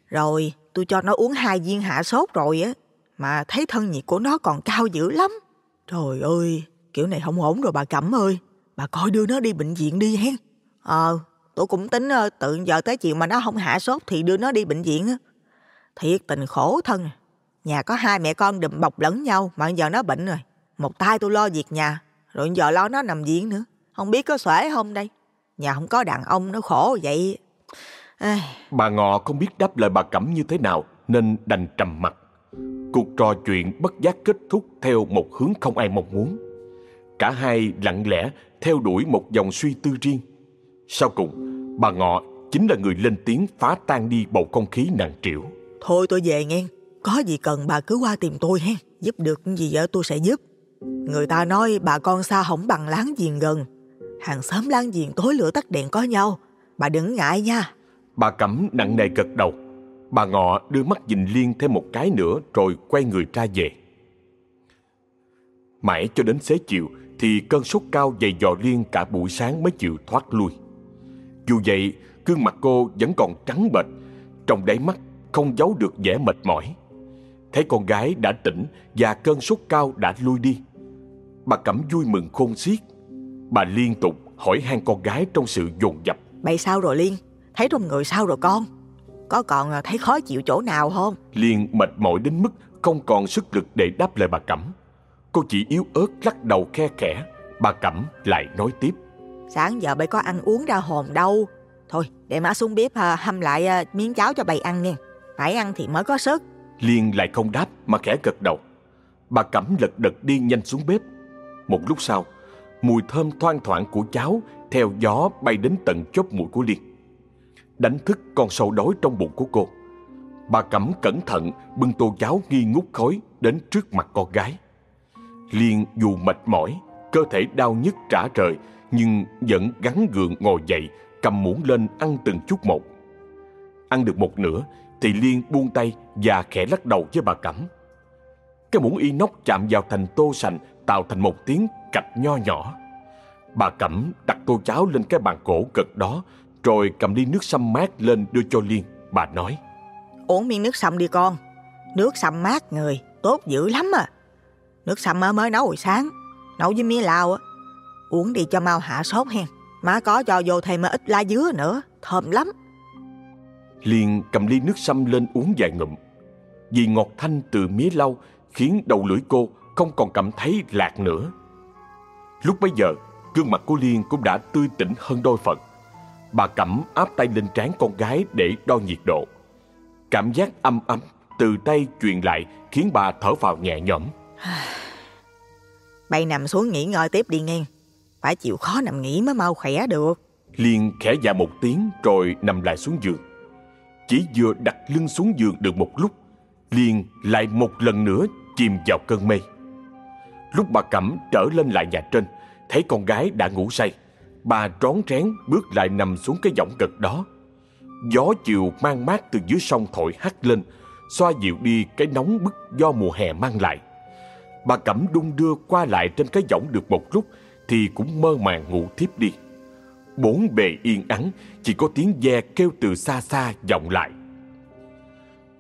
Rồi, tôi cho nó uống hai viên hạ sốt rồi á. Mà thấy thân nhiệt của nó còn cao dữ lắm. Trời ơi, kiểu này không ổn rồi bà Cẩm ơi. Bà coi đưa nó đi bệnh viện đi hen. Ờ, tôi cũng tính ờ, tự giờ tới chuyện mà nó không hạ sốt thì đưa nó đi bệnh viện á. Thiệt tình khổ thân. Nhà có hai mẹ con đùm bọc lẫn nhau mà giờ nó bệnh rồi. Một tay tôi lo việc nhà, rồi giờ lo nó nằm viện nữa. Không biết có xuể không đây. Nhà không có đàn ông nó khổ vậy. Ai... Bà Ngọ không biết đáp lời bà Cẩm như thế nào nên đành trầm mặt. Cuộc trò chuyện bất giác kết thúc theo một hướng không ai mong muốn. Cả hai lặng lẽ theo đuổi một dòng suy tư riêng. Sau cùng, bà Ngọ chính là người lên tiếng phá tan đi bầu không khí nặng trĩu. Thôi tôi về nghe, có gì cần bà cứ qua tìm tôi ha, giúp được gì ở tôi sẽ giúp. Người ta nói bà con xa không bằng láng giềng gần, hàng xóm láng giềng tối lửa tắt đèn có nhau, bà đừng ngại nha. Bà Cẩm nặng nề gật đầu, bà Ngọ đưa mắt nhìn Liên thêm một cái nữa rồi quay người ra về. Mãi cho đến xế chiều thì cơn sốt cao dày dò Liên cả buổi sáng mới chịu thoát lui. Dù vậy, gương mặt cô vẫn còn trắng bệch, trong đáy mắt không giấu được vẻ mệt mỏi. Thấy con gái đã tỉnh và cơn sốt cao đã lui đi. Bà Cẩm vui mừng khôn xiết. Bà liên tục hỏi han con gái trong sự dồn dập. Bậy sao rồi Liên? Thấy trong người sao rồi con? Có còn thấy khó chịu chỗ nào không? Liên mệt mỏi đến mức không còn sức lực để đáp lời bà Cẩm. Cô chỉ yếu ớt lắc đầu khe khẽ. Bà Cẩm lại nói tiếp. Sáng giờ bậy có ăn uống ra hồn đâu. Thôi để má xuống bếp à, hâm lại à, miếng cháo cho bậy ăn nghe. Phải ăn thì mới có sức. Liên lại không đáp mà khẽ gật đầu. Bà Cẩm lật đật đi nhanh xuống bếp. Một lúc sau, mùi thơm thoang thoảng của cháo theo gió bay đến tận chóp mũi của Liên. Đánh thức con sâu đói trong bụng của cô. Bà Cẩm cẩn thận bưng tô cháo nghi ngút khói đến trước mặt con gái. Liên dù mệt mỏi, cơ thể đau nhức trả trời nhưng vẫn gắn gượng ngồi dậy, cầm muỗng lên ăn từng chút một. Ăn được một nửa thì Liên buông tay và khẽ lắc đầu với bà Cẩm. Cái muỗng inox chạm vào thành tô sành tạo thành một tiếng cạch nho nhỏ. Bà Cẩm đặt tô cháo lên cái bàn cổ cực đó rồi cầm ly nước sâm mát lên đưa cho Liên. Bà nói Uống miếng nước sâm đi con. Nước sâm mát người, tốt dữ lắm à. Nước sâm mới nấu hồi sáng, nấu với mía lao á. Uống đi cho mau hạ sốt hen. Má có cho vô thêm ít lá dứa nữa, thơm lắm. Liền cầm ly nước sâm lên uống vài ngụm. Vì ngọt thanh từ mía lau khiến đầu lưỡi cô không còn cảm thấy lạc nữa. Lúc bấy giờ, gương mặt của Liên cũng đã tươi tỉnh hơn đôi phần. Bà Cẩm áp tay lên trán con gái để đo nhiệt độ. Cảm giác âm ấm từ tay truyền lại khiến bà thở vào nhẹ nhõm. *sighs* Bay nằm xuống nghỉ ngơi tiếp đi nghe. Phải chịu khó nằm nghỉ mới mau khỏe được. Liên khẽ dạ một tiếng rồi nằm lại xuống giường. Chỉ vừa đặt lưng xuống giường được một lúc, Liên lại một lần nữa chìm vào cơn mê. Lúc bà Cẩm trở lên lại nhà trên, thấy con gái đã ngủ say. Bà rón rén bước lại nằm xuống cái võng gật đó. Gió chiều mang mát từ dưới sông thổi hắt lên, xoa dịu đi cái nóng bức do mùa hè mang lại. Bà Cẩm đung đưa qua lại trên cái võng được một lúc thì cũng mơ màng ngủ thiếp đi. Bốn bề yên ắng, chỉ có tiếng ve kêu từ xa xa vọng lại.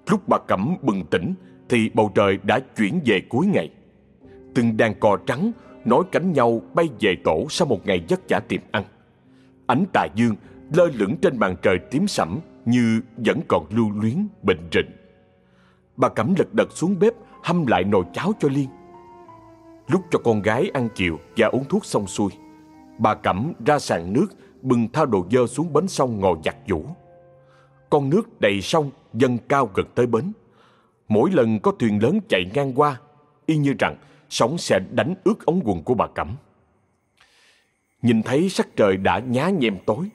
Lúc bà Cẩm bừng tỉnh thì bầu trời đã chuyển về cuối ngày. Từng đàn cò trắng nối cánh nhau bay về tổ sau một ngày vất vả tìm ăn. Ánh tà dương lơ lửng trên màn trời tím sẫm như vẫn còn lưu luyến bình rịnh. Bà Cẩm lật đật xuống bếp hâm lại nồi cháo cho Liên. Lúc cho con gái ăn chiều và uống thuốc xong xuôi, bà Cẩm ra sàn nước bừng thao đồ dơ xuống bến sông ngồi giặt vũ. Con nước đầy sông dâng cao gần tới bến. Mỗi lần có thuyền lớn chạy ngang qua, y như rằng sóng sẽ đánh ướt ống quần của bà Cẩm. Nhìn thấy sắc trời đã nhá nhem tối,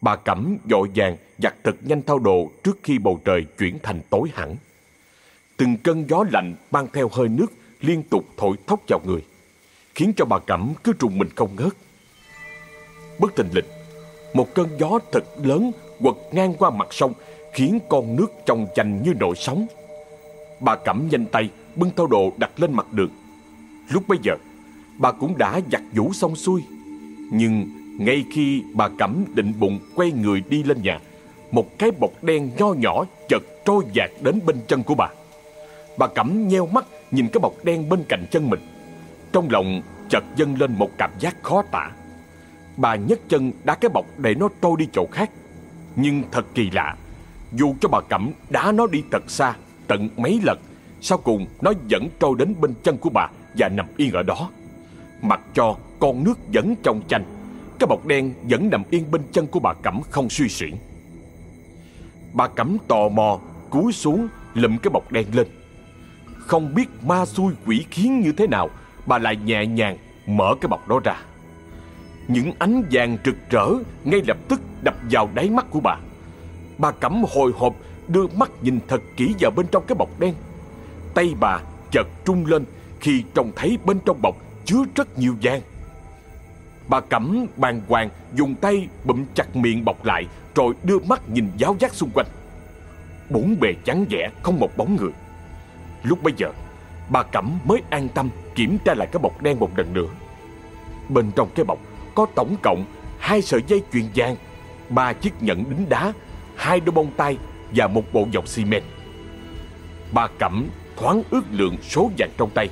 bà Cẩm dội vàng giặt thật nhanh thao đồ trước khi bầu trời chuyển thành tối hẳn. Từng cơn gió lạnh mang theo hơi nước liên tục thổi thốc vào người, khiến cho bà Cẩm cứ trùng mình không ngớt. Bất tình lình, một cơn gió thật lớn quật ngang qua mặt sông, khiến con nước trong chành như nổi sóng. Bà Cẩm nhanh tay bưng thau đồ đặt lên mặt đường. Lúc bấy giờ, bà cũng đã giặt vũ xong xuôi. Nhưng ngay khi bà Cẩm định bụng quay người đi lên nhà, một cái bọc đen nho nhỏ chợt trôi dạt đến bên chân của bà. Bà Cẩm nheo mắt nhìn cái bọc đen bên cạnh chân mình. Trong lòng chợt dâng lên một cảm giác khó tả. Bà nhấc chân đá cái bọc để nó trôi đi chỗ khác. Nhưng thật kỳ lạ, Dù cho bà Cẩm đá nó đi thật xa Tận mấy lần Sau cùng nó vẫn trôi đến bên chân của bà Và nằm yên ở đó Mặc cho con nước vẫn trong chanh Cái bọc đen vẫn nằm yên bên chân của bà Cẩm không suy xuyển Bà Cẩm tò mò Cúi xuống lụm cái bọc đen lên không biết ma xui quỷ khiến như thế nào, Bà lại nhẹ nhàng mở cái bọc đó ra. Những ánh vàng rực rỡ Ngay lập tức đập vào đáy mắt của bà. Bà Cẩm hồi hộp, đưa mắt nhìn thật kỹ vào bên trong cái bọc đen. Tay bà chợt trung lên khi trông thấy bên trong bọc chứa rất nhiều vàng. Bà Cẩm bàng hoàng, dùng tay bụm chặt miệng bọc lại, Rồi đưa mắt nhìn giáo giác xung quanh. Bốn bề trắng vẽ không một bóng người. Lúc bấy giờ Bà Cẩm mới an tâm kiểm tra lại cái bọc đen một lần nữa Bên trong cái bọc có tổng cộng hai sợi dây chuyền vàng ba chiếc nhẫn đính đá hai đôi bông tai và một bộ dọc xi men. Bà Cẩm thoáng ước lượng số vàng trong tay.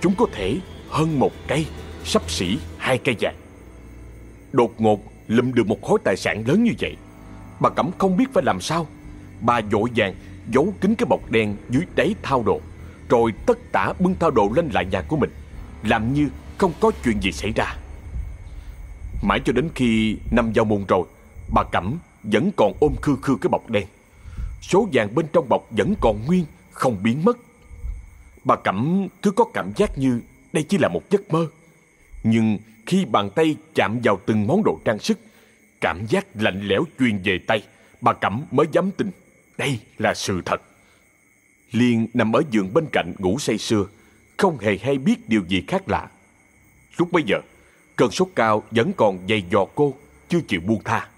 Chúng có thể hơn một cây, sắp xỉ hai cây vàng. Đột ngột lụm được một khối tài sản lớn như vậy. Bà Cẩm không biết phải làm sao. Bà vội vàng giấu kín cái bọc đen dưới đáy thao đồ, rồi tất tả bưng thao đồ lên lại nhà của mình, làm như không có chuyện gì xảy ra. Mãi cho đến khi năm giao môn rồi, bà Cẩm vẫn còn ôm khư khư cái bọc đen. Số vàng bên trong bọc vẫn còn nguyên, không biến mất. Bà Cẩm cứ có cảm giác như đây chỉ là một giấc mơ. Nhưng khi bàn tay chạm vào từng món đồ trang sức, cảm giác lạnh lẽo truyền về tay, bà Cẩm mới dám tin đây là sự thật. Liên nằm ở giường bên cạnh ngủ say sưa, không hề hay biết điều gì khác lạ. Lúc bấy giờ, cơn sốt cao vẫn còn dày dò cô, chưa chịu buông tha.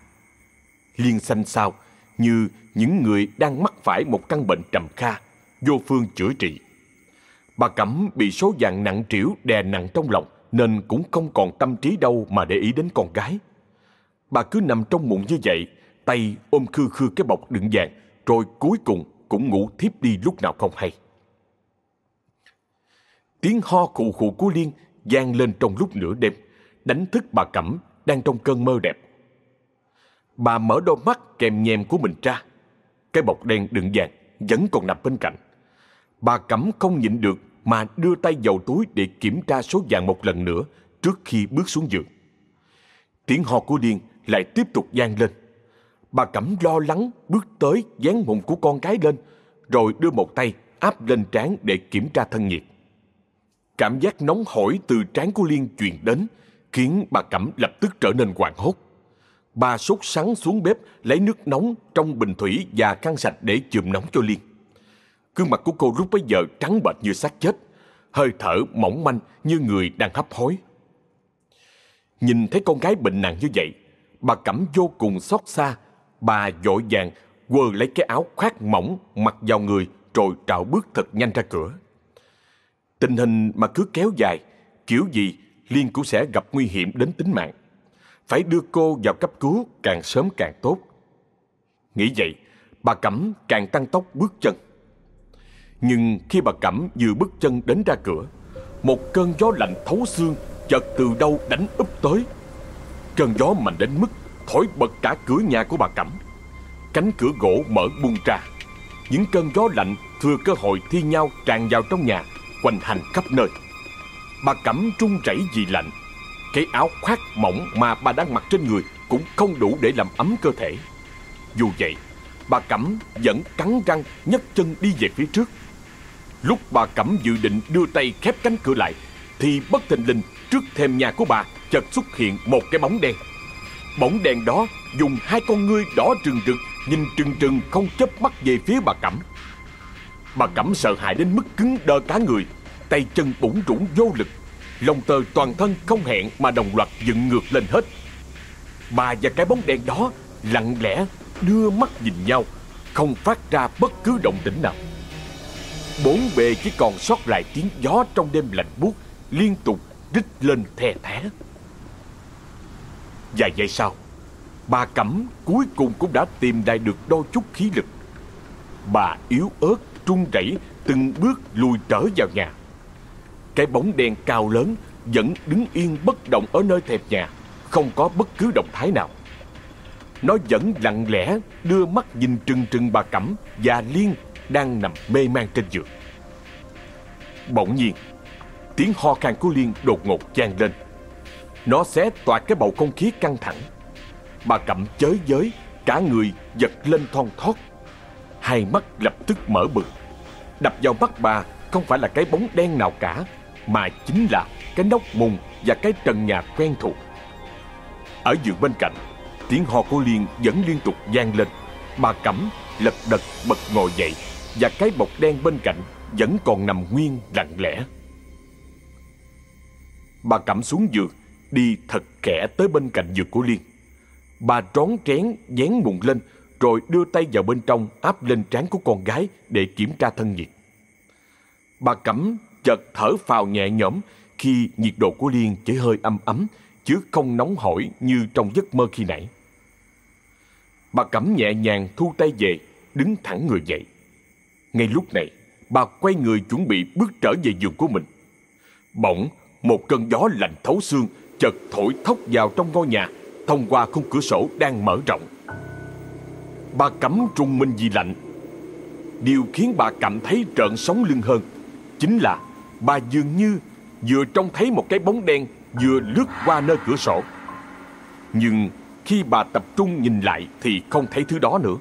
Liên xanh xao như những người đang mắc phải một căn bệnh trầm kha, vô phương chữa trị. Bà Cẩm bị số vàng nặng trĩu đè nặng trong lòng nên cũng không còn tâm trí đâu mà để ý đến con gái. Bà cứ nằm trong mụn như vậy, tay ôm khư khư cái bọc đựng vàng, rồi cuối cùng cũng ngủ thiếp đi lúc nào không hay. Tiếng ho khụ khụ của Liên vang lên trong lúc nửa đêm, đánh thức bà Cẩm đang trong cơn mơ đẹp. Bà mở đôi mắt kèm nhèm của mình ra. Cái bọc đen đựng vàng vẫn còn nằm bên cạnh. Bà Cẩm không nhịn được mà đưa tay vào túi để kiểm tra số vàng một lần nữa trước khi bước xuống giường. Tiếng ho của Liên lại tiếp tục vang lên. Bà Cẩm lo lắng bước tới dán mụn của con cái lên, rồi đưa một tay áp lên trán để kiểm tra thân nhiệt. Cảm giác nóng hổi từ trán của Liên truyền đến, khiến bà Cẩm lập tức trở nên hoảng hốt. Bà sốt sắng xuống bếp lấy nước nóng trong bình thủy và khăn sạch để chườm nóng cho Liên. Gương mặt của cô lúc bấy giờ trắng bệch như xác chết, hơi thở mỏng manh như người đang hấp hối. Nhìn thấy con gái bệnh nặng như vậy, bà Cẩm vô cùng xót xa. Bà vội vàng quơ lấy cái áo khoác mỏng mặc vào người rồi trạo bước thật nhanh ra cửa. Tình hình mà cứ kéo dài, kiểu gì Liên cũng sẽ gặp nguy hiểm đến tính mạng. Phải đưa cô vào cấp cứu càng sớm càng tốt. Nghĩ vậy, bà Cẩm càng tăng tốc bước chân. Nhưng khi bà Cẩm vừa bước chân đến ra cửa, một cơn gió lạnh thấu xương chợt từ đâu đánh úp tới. Cơn gió mạnh đến mức thổi bật cả cửa nhà của bà Cẩm. Cánh cửa gỗ mở bung ra. Những cơn gió lạnh thừa cơ hội thi nhau tràn vào trong nhà, quanh hành khắp nơi. Bà Cẩm trung rẩy vì lạnh. Cái áo khoác mỏng mà bà đang mặc trên người cũng không đủ để làm ấm cơ thể. Dù vậy, bà Cẩm vẫn cắn răng nhấc chân đi về phía trước. Lúc bà Cẩm dự định đưa tay khép cánh cửa lại, thì bất thình lình trước thềm nhà của bà chợt xuất hiện một cái bóng đen. Bóng đèn đó dùng hai con ngươi đỏ trừng rực nhìn trừng trừng không chớp mắt về phía bà Cẩm. Bà Cẩm sợ hãi đến mức cứng đơ cả người, tay chân bủn rủn vô lực, lông tơ toàn thân không hẹn mà đồng loạt dựng ngược lên hết. Bà và cái bóng đèn đó lặng lẽ đưa mắt nhìn nhau, không phát ra bất cứ động tĩnh nào. Bốn bề chỉ còn sót lại tiếng gió trong đêm lạnh buốt liên tục rít lên the thé. Vài giây sau, bà Cẩm cuối cùng cũng đã tìm lại được đôi chút khí lực. Bà yếu ớt, trung rẩy từng bước lùi trở vào nhà. Cái bóng đen cao lớn vẫn đứng yên bất động ở nơi thềm nhà, không có bất cứ động thái nào. Nó vẫn lặng lẽ đưa mắt nhìn trừng trừng bà Cẩm và Liên đang nằm mê man trên giường. Bỗng nhiên, tiếng ho khan của Liên đột ngột vang lên. Nó xé toạc cái bầu không khí căng thẳng. Bà Cẩm chới giới, cả người giật lên thon thót. Hai mắt lập tức mở bừng. Đập vào mắt bà không phải là cái bóng đen nào cả, mà chính là cái nóc mùng và cái trần nhà quen thuộc. Ở giường bên cạnh, tiếng ho của Liên vẫn liên tục vang lên. Bà Cẩm lật đật bật ngồi dậy và cái bọc đen bên cạnh vẫn còn nằm nguyên lặng lẽ. Bà Cẩm xuống giường, đi thật kẽ tới bên cạnh giường của Liên. Bà rón rén dán mụn lên rồi đưa tay vào bên trong áp lên trán của con gái để kiểm tra thân nhiệt. Bà Cẩm chợt thở phào nhẹ nhõm khi nhiệt độ của Liên chỉ hơi âm ấm chứ không nóng hổi như trong giấc mơ khi nãy. Bà Cẩm nhẹ nhàng thu tay về, đứng thẳng người dậy. Ngay lúc này, bà quay người chuẩn bị bước trở về giường của mình. Bỗng, một cơn gió lạnh thấu xương chợt thổi thốc vào trong ngôi nhà thông qua khung cửa sổ đang mở rộng. Bà cấm trùng mình vì lạnh. Điều khiến bà cảm thấy trợn sống lưng hơn chính là bà dường như vừa trông thấy một cái bóng đen vừa lướt qua nơi cửa sổ. Nhưng khi bà tập trung nhìn lại thì không thấy thứ đó nữa.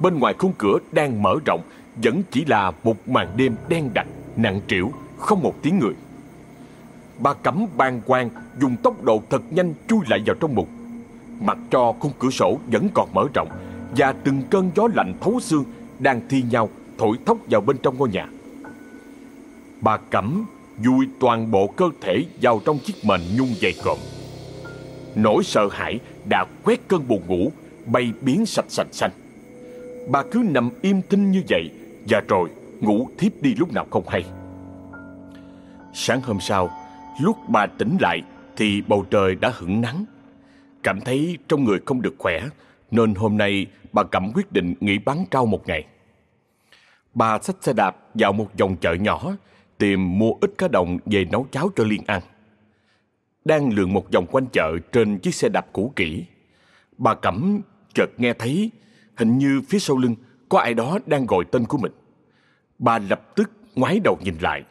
Bên ngoài khung cửa đang mở rộng vẫn chỉ là một màn đêm đen đặc, nặng trĩu, không một tiếng người. Bà cẩm bàn quang dùng tốc độ thật nhanh chui lại vào trong mục Mặt cho khung cửa sổ vẫn còn mở rộng và từng cơn gió lạnh thấu xương đang thi nhau thổi thốc vào bên trong ngôi nhà. Bà cẩm vui toàn bộ cơ thể vào trong chiếc mền nhung dày cộm. Nỗi sợ hãi đã quét cơn buồn ngủ bay biến sạch sạch xanh. Bà cứ nằm im thinh như vậy và rồi ngủ thiếp đi lúc nào không hay. Sáng hôm sau, lúc bà tỉnh lại thì bầu trời đã hửng nắng. Cảm thấy trong người không được khỏe nên hôm nay bà Cẩm quyết định nghỉ bán trao một ngày. Bà xách xe đạp vào một vòng chợ nhỏ tìm mua ít cá đồng về nấu cháo cho Liên ăn. Đang lượn một vòng quanh chợ trên chiếc xe đạp cũ kỹ. Bà Cẩm chợt nghe thấy hình như phía sau lưng có ai đó đang gọi tên của mình. Bà lập tức ngoái đầu nhìn lại.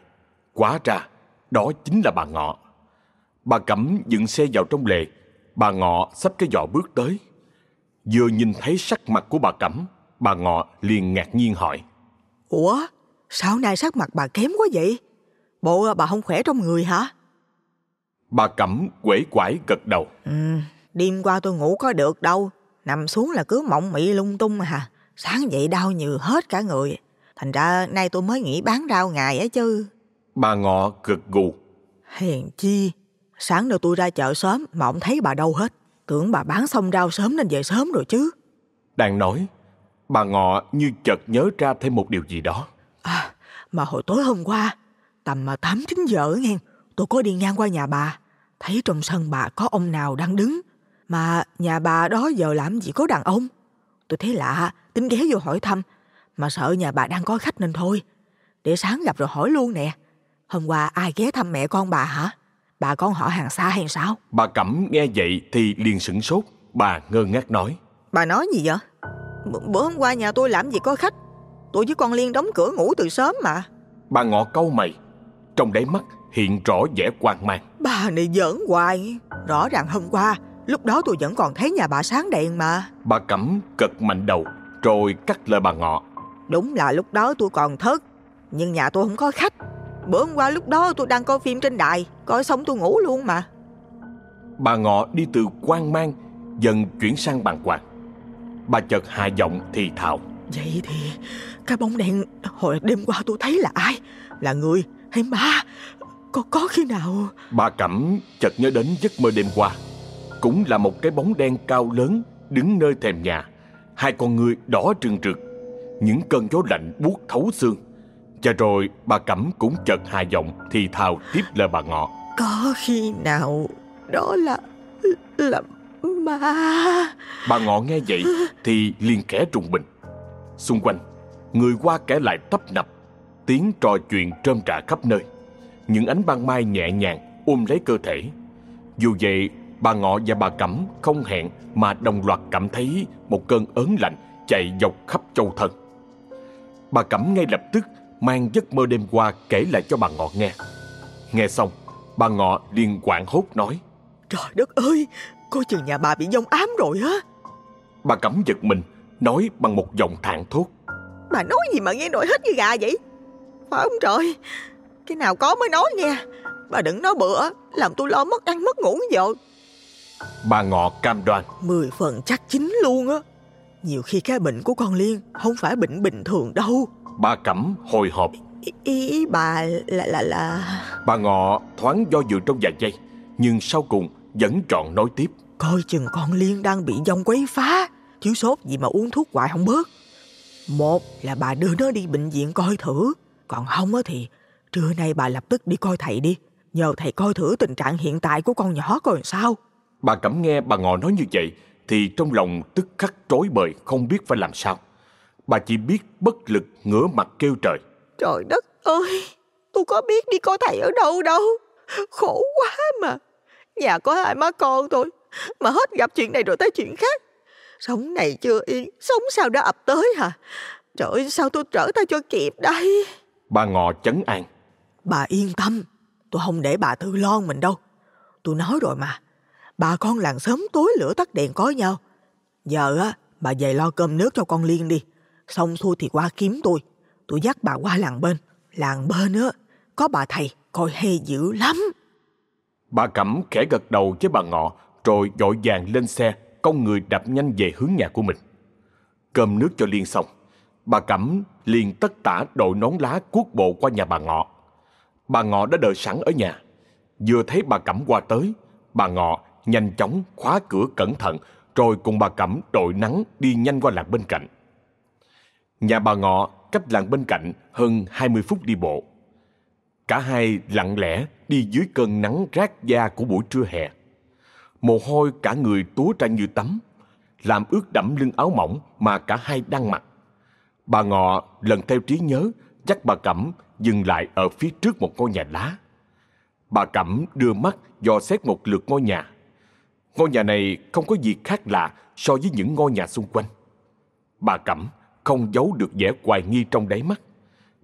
Quá ra, đó chính là bà Ngọ. Bà Cẩm dựng xe vào trong lề, bà Ngọ xách cái giỏ bước tới. Vừa nhìn thấy sắc mặt của bà Cẩm, bà Ngọ liền ngạc nhiên hỏi. Ủa, sao nay sắc mặt bà kém quá vậy? Bộ bà không khỏe trong người hả? Bà Cẩm quể quải gật đầu. Ừ, đêm qua tôi ngủ có được đâu. Nằm xuống là cứ mộng mị lung tung mà hà. Sáng dậy đau nhừ hết cả người. Thành ra nay tôi mới nghỉ bán rau ngày ấy chứ. Bà Ngọ gật gù. Hèn chi, sáng nay tôi ra chợ sớm mà không thấy bà đâu hết. Tưởng bà bán xong rau sớm nên về sớm rồi chứ. Đang nói, bà Ngọ như chợt nhớ ra thêm một điều gì đó. À, mà hồi tối hôm qua, tầm 8-9 giờ nghe, tôi có đi ngang qua nhà bà. Thấy trong sân bà có ông nào đang đứng. Mà nhà bà đó giờ làm gì có đàn ông. Tôi thấy lạ, tính ghé vô hỏi thăm. Mà sợ nhà bà đang có khách nên thôi. Để sáng gặp rồi hỏi luôn nè. Hôm qua ai ghé thăm mẹ con bà hả? Bà con họ hàng xa hay sao? Bà Cẩm nghe vậy thì liền sửng sốt. Bà ngơ ngác nói. Bà nói gì vậy? B- bữa hôm qua nhà tôi làm gì có khách. Tôi với con Liên đóng cửa ngủ từ sớm mà. Bà ngọ câu mày. Trong đáy mắt hiện rõ vẻ quan mang. Bà này giỡn hoài. Rõ ràng hôm qua, lúc đó tôi vẫn còn thấy nhà bà sáng đèn mà. Bà Cẩm cật mạnh đầu rồi cắt lời bà ngọ. Đúng là lúc đó tôi còn thức. Nhưng nhà tôi không có khách. Bữa hôm qua lúc đó tôi đang coi phim trên đài. Coi xong tôi ngủ luôn mà. Bà ngọ đi từ quan mang dần chuyển sang bàng hoàng. Bà chợt hạ giọng thì thào. Vậy thì cái bóng đen hồi đêm qua tôi thấy là ai? Là người hay ma? Có, có khi nào... Bà Cẩm chợt nhớ đến giấc mơ đêm qua. Cũng là một cái bóng đen cao lớn đứng nơi thềm nhà. Hai con người đỏ trừng rực. Những cơn gió lạnh buốt thấu xương. Và rồi bà Cẩm cũng chợt hạ giọng thì thào tiếp lời bà Ngọ. Có khi nào đó là... là ma... Bà Ngọ nghe vậy thì liền kẻ trùng bình. Xung quanh, người qua kẻ lại tấp nập, tiếng trò chuyện trơm trà khắp nơi. Những ánh ban mai nhẹ nhàng ôm lấy cơ thể. Dù vậy, bà Ngọ và bà Cẩm không hẹn mà đồng loạt cảm thấy một cơn ớn lạnh chạy dọc khắp châu thân. Bà Cẩm ngay lập tức mang giấc mơ đêm qua kể lại cho bà Ngọ nghe. Nghe xong, bà Ngọ liền quảng hốt nói. Trời đất ơi, coi chừng nhà bà bị dông ám rồi á. Bà Cẩm giật mình, nói bằng một giọng thảng thốt. Bà nói gì mà nghe nổi hết như gà vậy? Phải không trời? Cái nào có mới nói nghe. Bà đừng nói bữa, làm tôi lo mất ăn mất ngủ rồi. Bà Ngọ cam đoan. Mười phần chắc chính luôn á. Nhiều khi cái bệnh của con Liên không phải bệnh bình thường đâu. Bà Cẩm hồi hộp. Ý, ý bà là là là... Bà Ngọ thoáng do dự trong vài giây, nhưng sau cùng vẫn chọn nói tiếp. Coi chừng con Liên đang bị dông quấy phá, chứ sốt gì mà uống thuốc hoài không bớt. Một là bà đưa nó đi bệnh viện coi thử, còn không thì trưa nay bà lập tức đi coi thầy đi, nhờ thầy coi thử tình trạng hiện tại của con nhỏ coi sao. Bà Cẩm nghe bà Ngọ nói như vậy thì trong lòng tức khắc trối bời không biết phải làm sao. Bà chỉ biết bất lực ngửa mặt kêu trời. Trời đất ơi, tôi có biết đi coi thầy ở đâu đâu. Khổ quá mà. Nhà có hai má con thôi, mà hết gặp chuyện này rồi tới chuyện khác. Sống này chưa yên, sống sao đã ập tới hả? Trời ơi, sao tôi trở tay cho kịp đây? Bà Ngọ chấn an. Bà yên tâm, tôi không để bà tự lon mình đâu. Tôi nói rồi mà, bà con làng sớm tối lửa tắt đèn có nhau. Giờ á, bà về lo cơm nước cho con Liên đi. Xong xuôi thì qua kiếm tôi. Tôi dắt bà qua làng bên. Làng bên á, có bà thầy coi hay dữ lắm. Bà Cẩm khẽ gật đầu với bà Ngọ rồi dội vàng lên xe con người đạp nhanh về hướng nhà của mình. Cơm nước cho Liên xong, bà Cẩm liền tất tả đội nón lá cuốc bộ qua nhà bà Ngọ. Bà Ngọ đã đợi sẵn ở nhà. Vừa thấy bà Cẩm qua tới, bà Ngọ nhanh chóng khóa cửa cẩn thận rồi cùng bà Cẩm đội nắng đi nhanh qua làng bên cạnh. Nhà bà Ngọ cách làng bên cạnh hơn 20 phút đi bộ. Cả hai lặng lẽ đi dưới cơn nắng rát da của buổi trưa hè. Mồ hôi cả người túa ra như tắm, làm ướt đẫm lưng áo mỏng mà cả hai đang mặc. Bà Ngọ lần theo trí nhớ dắt bà Cẩm dừng lại ở phía trước một ngôi nhà lá. Bà Cẩm đưa mắt dò xét một lượt ngôi nhà. Ngôi nhà này không có gì khác lạ so với những ngôi nhà xung quanh. Bà Cẩm không giấu được vẻ hoài nghi trong đáy mắt.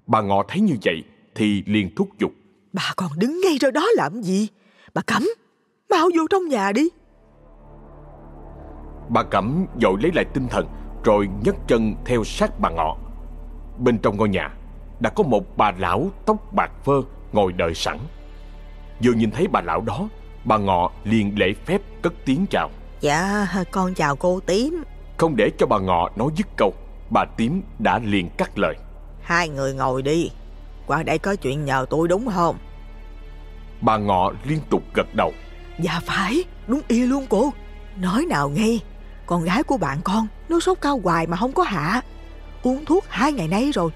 Bà Ngọ thấy như vậy thì liền thúc giục. Bà còn đứng ngay ra đó làm gì? Bà Cẩm, mau vô trong nhà đi. Bà Cẩm dội lấy lại tinh thần rồi nhấc chân theo sát bà Ngọ. Bên trong ngôi nhà đã có một bà lão tóc bạc phơ ngồi đợi sẵn. Vừa nhìn thấy bà lão đó, bà Ngọ liền lễ phép cất tiếng chào. Dạ, con chào cô Tím. Không để cho bà Ngọ nói dứt câu, bà Tím đã liền cắt lời. Hai người ngồi đi, qua đây có chuyện nhờ tôi đúng không? Bà Ngọ liên tục gật đầu. Dạ phải, đúng y luôn cô. Nói nào nghe, con gái của bạn con nó sốt cao hoài mà không có hạ. Uống thuốc hai ngày nay rồi.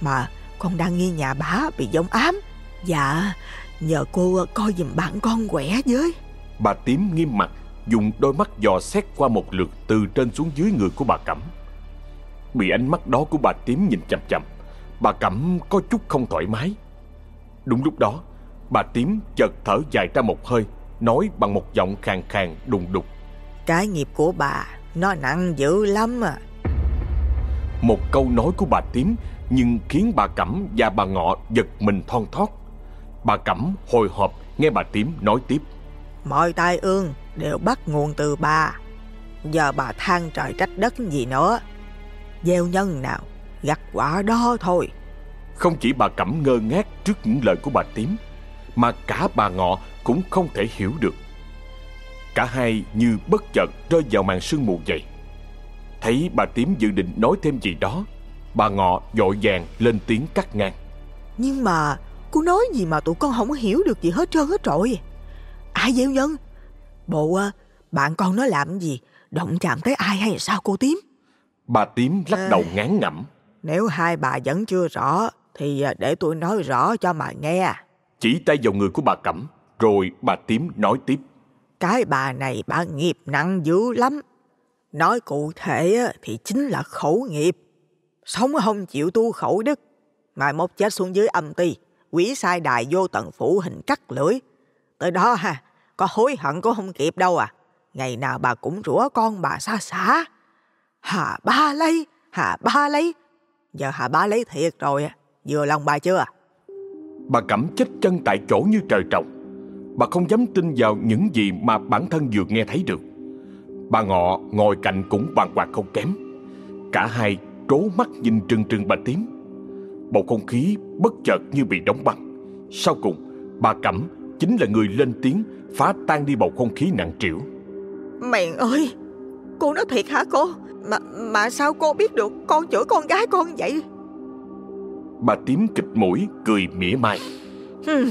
Mà con đang nghi nhà bá bị giống ám. Dạ, nhờ cô coi giùm bạn con quẻ với. Bà Tím nghiêm mặt, dùng đôi mắt dò xét qua một lượt từ trên xuống dưới người của bà Cẩm. Bị ánh mắt đó của bà Tím nhìn chằm chằm, bà Cẩm có chút không thoải mái. Đúng lúc đó, bà Tím chợt thở dài ra một hơi, nói bằng một giọng khàn khàn đùng đục. Cái nghiệp của bà, nó nặng dữ lắm à. Một câu nói của bà Tím nhưng khiến bà Cẩm và bà Ngọ giật mình thon thót. Bà Cẩm hồi hộp nghe bà Tím nói tiếp. Mọi tai ương đều bắt nguồn từ bà. Giờ bà than trời trách đất gì nữa. Gieo nhân nào, gặt quả đó thôi. Không chỉ bà Cẩm ngơ ngác trước những lời của bà Tím, mà cả bà Ngọ cũng không thể hiểu được. Cả hai như bất chợt rơi vào màn sương mù vậy. Thấy bà Tím dự định nói thêm gì đó, bà Ngọ dội vàng lên tiếng cắt ngang. Nhưng mà cô nói gì mà tụi con không hiểu được gì hết trơn hết trội. Ai gieo nhân? Bộ à, bạn con nó làm gì? Động chạm tới ai hay sao cô Tím? Bà Tím lắc đầu ngán ngẩm. Nếu hai bà vẫn chưa rõ thì à, để tôi nói rõ cho mà nghe. Chỉ tay vào người của bà Cẩm, rồi bà Tím nói tiếp. Cái bà này bà nghiệp nặng dữ lắm. Nói cụ thể á, thì chính là khẩu nghiệp. Sống không chịu tu khẩu đức. Mai mốt chết xuống dưới âm ti, quỷ sai đài vô tận phủ hình cắt lưỡi. Tới đó ha, có hối hận cũng không kịp đâu à. Ngày nào bà cũng rủa con bà xa xả. Hà ba lấy, hà ba lấy. Giờ hà ba lấy thiệt rồi, vừa lòng bà chưa? Bà cẩm chết chân tại chỗ như trời trồng. Bà không dám tin vào những gì mà bản thân vừa nghe thấy được. Bà Ngọ ngồi cạnh cũng bàn quạt không kém. Cả hai trố mắt nhìn trừng trừng bà tím. Bầu không khí bất chợt như bị đóng băng. Sau cùng, bà Cẩm chính là người lên tiếng phá tan đi bầu không khí nặng trĩu. Mèn ơi, cô nói thiệt hả cô? Mà mà sao cô biết được con chửi con gái con vậy? Bà tím kịch mũi cười mỉa mai. Hmm.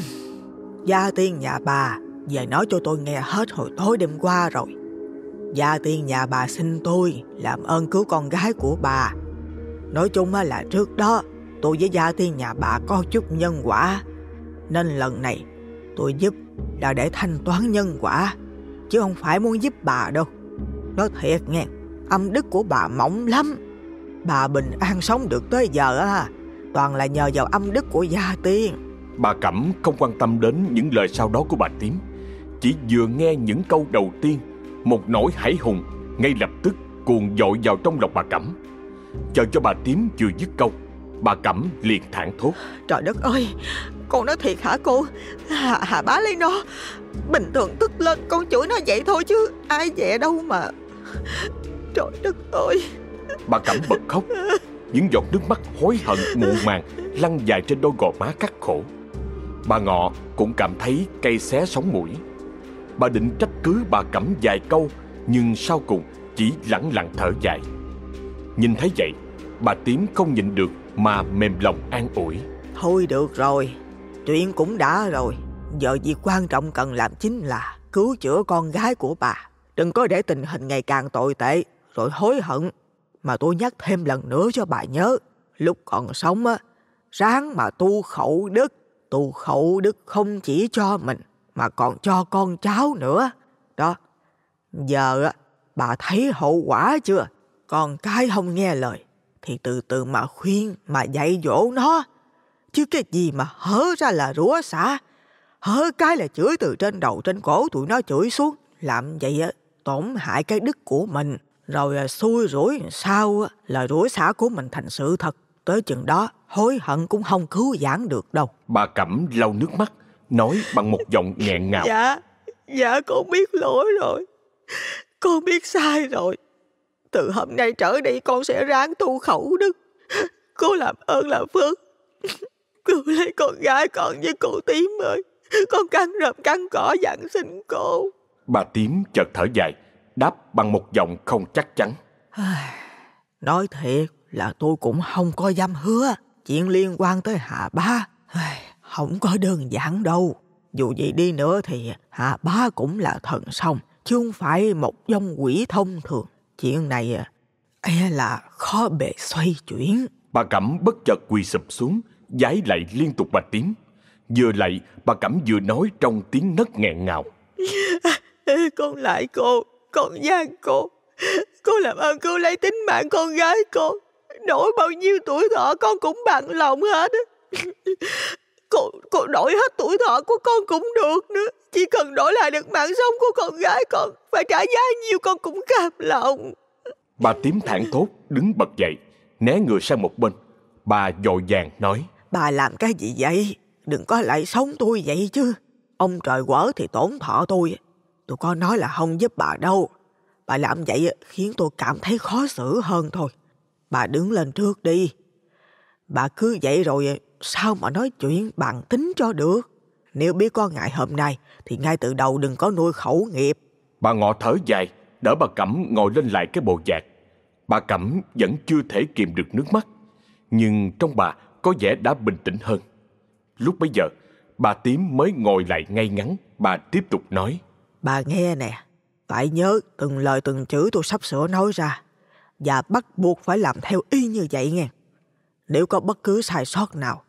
Gia tiên nhà bà về nói cho tôi nghe hết hồi tối đêm qua rồi. Gia tiên nhà bà xin tôi làm ơn cứu con gái của bà. Nói chung là trước đó tôi với gia tiên nhà bà có chút nhân quả. Nên lần này tôi giúp là để thanh toán nhân quả. Chứ không phải muốn giúp bà đâu. Nói thiệt nghe, âm đức của bà mỏng lắm. Bà bình an sống được tới giờ á, toàn là nhờ vào âm đức của gia tiên. Bà Cẩm không quan tâm đến những lời sau đó của bà Tím. Chỉ vừa nghe những câu đầu tiên, một nỗi hải hùng ngay lập tức cuồn dội vào trong lòng bà Cẩm. Chờ cho bà Tím vừa dứt câu, bà Cẩm liền thẳng thốt. Trời đất ơi, con nói thiệt hả cô? Hà, hà bá lấy nó. Bình thường tức lên con chửi nó vậy thôi chứ ai dè đâu mà. Trời đất ơi. Bà Cẩm bật khóc. Những giọt nước mắt hối hận muộn màng lăn dài trên đôi gò má cắt khổ. Bà Ngọ cũng cảm thấy cây xé sống mũi. Bà định trách cứ bà Cẩm vài câu nhưng sau cùng chỉ lặng lặng thở dài. Nhìn thấy vậy, bà Tím không nhịn được mà mềm lòng an ủi. Thôi được rồi, chuyện cũng đã rồi. Giờ việc quan trọng cần làm chính là cứu chữa con gái của bà. Đừng có để tình hình ngày càng tồi tệ rồi hối hận. Mà tôi nhắc thêm lần nữa cho bà nhớ, lúc còn sống á, ráng mà tu khẩu đức. Tu khẩu đức không chỉ cho mình mà còn cho con cháu nữa. Đó, giờ á, bà thấy hậu quả chưa? Con cái không nghe lời thì từ từ mà khuyên, mà dạy dỗ nó. Chứ cái gì mà hớ ra là rúa xả, hớ cái là chửi từ trên đầu trên cổ tụi nó chửi xuống. Làm vậy á, tổn hại cái đức của mình. Rồi à, xui rủi sao là rủi xả của mình thành sự thật. Tới chừng đó, hối hận cũng không cứu giãn được đâu. Bà Cẩm lau nước mắt, nói bằng một giọng nghẹn ngào. Dạ, dạ con biết lỗi rồi. Con biết sai rồi. Từ hôm nay trở đi con sẽ ráng tu khẩu đức. Cô làm ơn làm phước. Cứu lấy con gái con với cô tím ơi. Con cắn rơm cắn cỏ dặn xin cô. Bà tím chợt thở dài, đáp bằng một giọng không chắc chắn. Nói thiệt là tôi cũng không có dám hứa. Chuyện liên quan tới Hà Ba. Không có đơn giản đâu. Dù gì đi nữa thì Hà Ba cũng là thần sông. Chứ không phải một dòng quỷ thông thường. Chuyện này e là khó bề xoay chuyển. Bà Cẩm bất chợt quỳ sụp xuống, giái lạy liên tục bà tím. Vừa lạy, bà Cẩm vừa nói trong tiếng nấc nghẹn ngào. *laughs* con lại cô, con gian cô. Cô làm ơn cứu lấy tính mạng con gái con. Đổi bao nhiêu tuổi thọ con cũng bằng lòng hết. Cô, cô đổi hết tuổi thọ của con cũng được nữa. Chỉ cần đổi lại được mạng sống của con gái con, phải trả giá nhiều con cũng cam lòng. Bà tím thẳng thốt đứng bật dậy, né người sang một bên. Bà dội vàng nói. Bà làm cái gì vậy? Đừng có lại sống tôi vậy chứ. Ông trời quở thì tổn thọ tôi. Tôi có nói là không giúp bà đâu. Bà làm vậy khiến tôi cảm thấy khó xử hơn thôi. Bà đứng lên trước đi. Bà cứ vậy rồi sao mà nói chuyện bằng tính cho được. Nếu biết có ngày hôm nay thì ngay từ đầu đừng có nuôi khẩu nghiệp. Bà ngọ thở dài, đỡ bà Cẩm ngồi lên lại cái bồ giạc. Bà Cẩm vẫn chưa thể kìm được nước mắt, nhưng trong bà có vẻ đã bình tĩnh hơn. Lúc bấy giờ, bà tím mới ngồi lại ngay ngắn, bà tiếp tục nói. Bà nghe nè, phải nhớ từng lời từng chữ tôi sắp sửa nói ra, và bắt buộc phải làm theo y như vậy nghe. Nếu có bất cứ sai sót nào,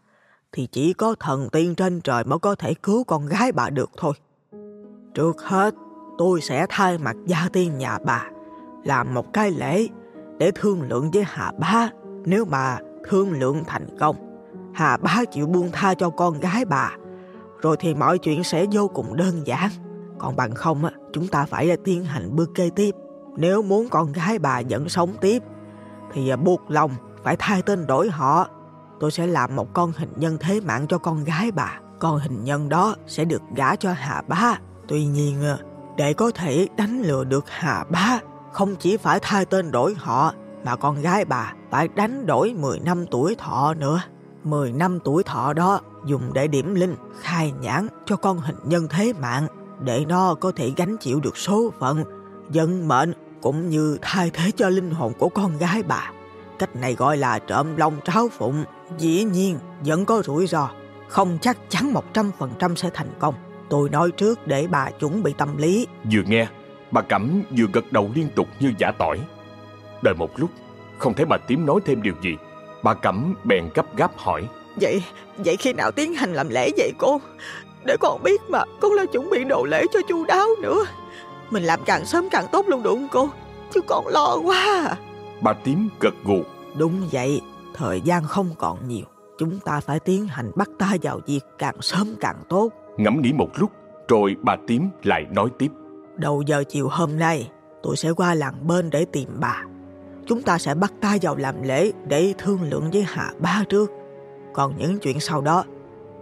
thì chỉ có thần tiên trên trời mới có thể cứu con gái bà được thôi. Trước hết, tôi sẽ thay mặt gia tiên nhà bà, làm một cái lễ để thương lượng với Hà Bá. Nếu bà thương lượng thành công, Hà Bá chịu buông tha cho con gái bà, rồi thì mọi chuyện sẽ vô cùng đơn giản. Còn bằng không á, chúng ta phải à, tiến hành bước kế tiếp. Nếu muốn con gái bà vẫn sống tiếp, thì à, buộc lòng phải thay tên đổi họ. Tôi sẽ làm một con hình nhân thế mạng cho con gái bà. Con hình nhân đó sẽ được gả cho Hà Ba. Tuy nhiên, à, để có thể đánh lừa được Hà Ba, không chỉ phải thay tên đổi họ, mà con gái bà phải đánh đổi 10 năm tuổi thọ nữa. 10 năm tuổi thọ đó dùng để điểm linh, khai nhãn cho con hình nhân thế mạng để nó có thể gánh chịu được số phận, dân mệnh cũng như thay thế cho linh hồn của con gái bà. Cách này gọi là trộm lòng tráo phụng, dĩ nhiên vẫn có rủi ro, không chắc chắn 100% sẽ thành công. Tôi nói trước để bà chuẩn bị tâm lý. Vừa nghe, bà Cẩm vừa gật đầu liên tục như giả tỏi. Đợi một lúc, không thấy bà Tím nói thêm điều gì. Bà Cẩm bèn gấp gáp hỏi. Vậy, vậy khi nào tiến hành làm lễ vậy cô? Để con biết mà, con lo chuẩn bị đồ lễ cho chu đáo nữa. Mình làm càng sớm càng tốt luôn đúng không cô? Chứ con lo quá Bà Tím gật gù. Đúng vậy, thời gian không còn nhiều. Chúng ta phải tiến hành bắt tay vào việc càng sớm càng tốt. Ngẫm nghĩ một lúc, rồi bà Tím lại nói tiếp. Đầu giờ chiều hôm nay, tôi sẽ qua làng bên để tìm bà. Chúng ta sẽ bắt tay vào làm lễ để thương lượng với Hạ Ba trước. Còn những chuyện sau đó,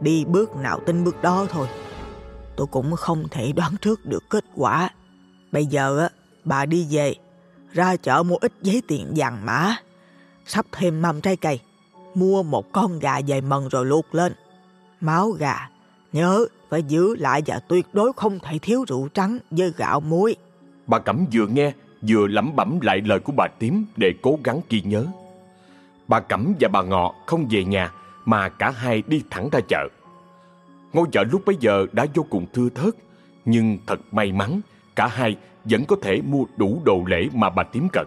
đi bước nào tin bước đó thôi. Tôi cũng không thể đoán trước được kết quả. Bây giờ á, bà đi về, ra chợ mua ít giấy tiền vàng mã, sắp thêm mâm trái cây, mua một con gà về mần rồi luộc lên. Máu gà, nhớ phải giữ lại và tuyệt đối không thể thiếu rượu trắng với gạo muối. Bà Cẩm vừa nghe vừa lẩm bẩm lại lời của bà Tím để cố gắng ghi nhớ. Bà Cẩm và bà Ngọ không về nhà mà cả hai đi thẳng ra chợ. Ngôi chợ lúc bấy giờ đã vô cùng thưa thớt, nhưng thật may mắn cả hai vẫn có thể mua đủ đồ lễ mà bà Tím cần.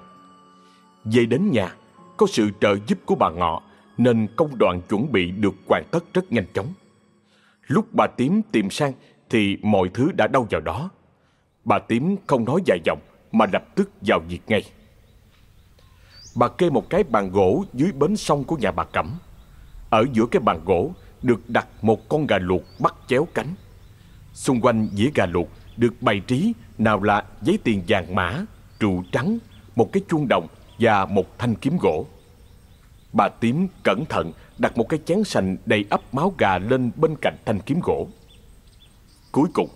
Về đến nhà, có sự trợ giúp của bà Ngọ nên công đoạn chuẩn bị được hoàn tất rất nhanh chóng. Lúc bà Tím tìm sang thì mọi thứ đã đâu vào đó. Bà Tím không nói dài dòng mà lập tức vào việc ngay. Bà kê một cái bàn gỗ dưới bến sông của nhà bà Cẩm. Ở giữa cái bàn gỗ được đặt một con gà luộc bắt chéo cánh. Xung quanh dĩa gà luộc được bày trí nào là giấy tiền vàng mã, trụ trắng, một cái chuông đồng và một thanh kiếm gỗ. Bà tím cẩn thận đặt một cái chén sành đầy ấp máu gà lên bên cạnh thanh kiếm gỗ. Cuối cùng,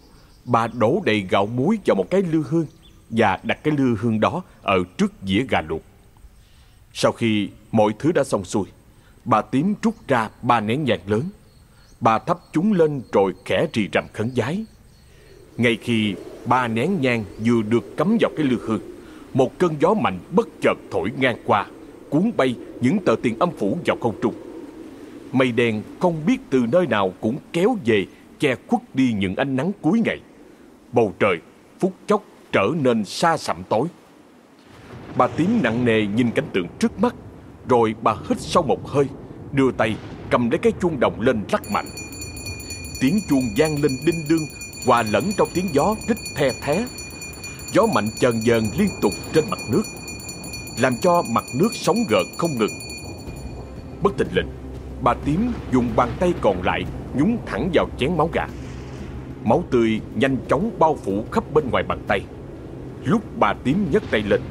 bà đổ đầy gạo muối vào một cái lư hương và đặt cái lư hương đó ở trước dĩa gà luộc. Sau khi mọi thứ đã xong xuôi, bà tím rút ra ba nén nhang lớn. Bà thắp chúng lên rồi khẽ rì rầm khấn giái. Ngay khi ba nén nhang vừa được cắm vào cái lư hương, một cơn gió mạnh bất chợt thổi ngang qua, cuốn bay những tờ tiền âm phủ vào không trung. Mây đen không biết từ nơi nào cũng kéo về che khuất đi những ánh nắng cuối ngày. Bầu trời phút chốc trở nên xa sậm tối. Bà tím nặng nề nhìn cảnh tượng trước mắt, rồi bà hít sâu một hơi, đưa tay cầm lấy cái chuông đồng lên lắc mạnh. Tiếng chuông vang lên đinh đương, hòa lẫn trong tiếng gió rít the thé. Gió mạnh chờn dờn liên tục trên mặt nước, làm cho mặt nước sóng gợn không ngừng. Bất tình lình, bà tím dùng bàn tay còn lại nhúng thẳng vào chén máu gà. Máu tươi nhanh chóng bao phủ khắp bên ngoài bàn tay. Lúc bà tím nhấc tay lên,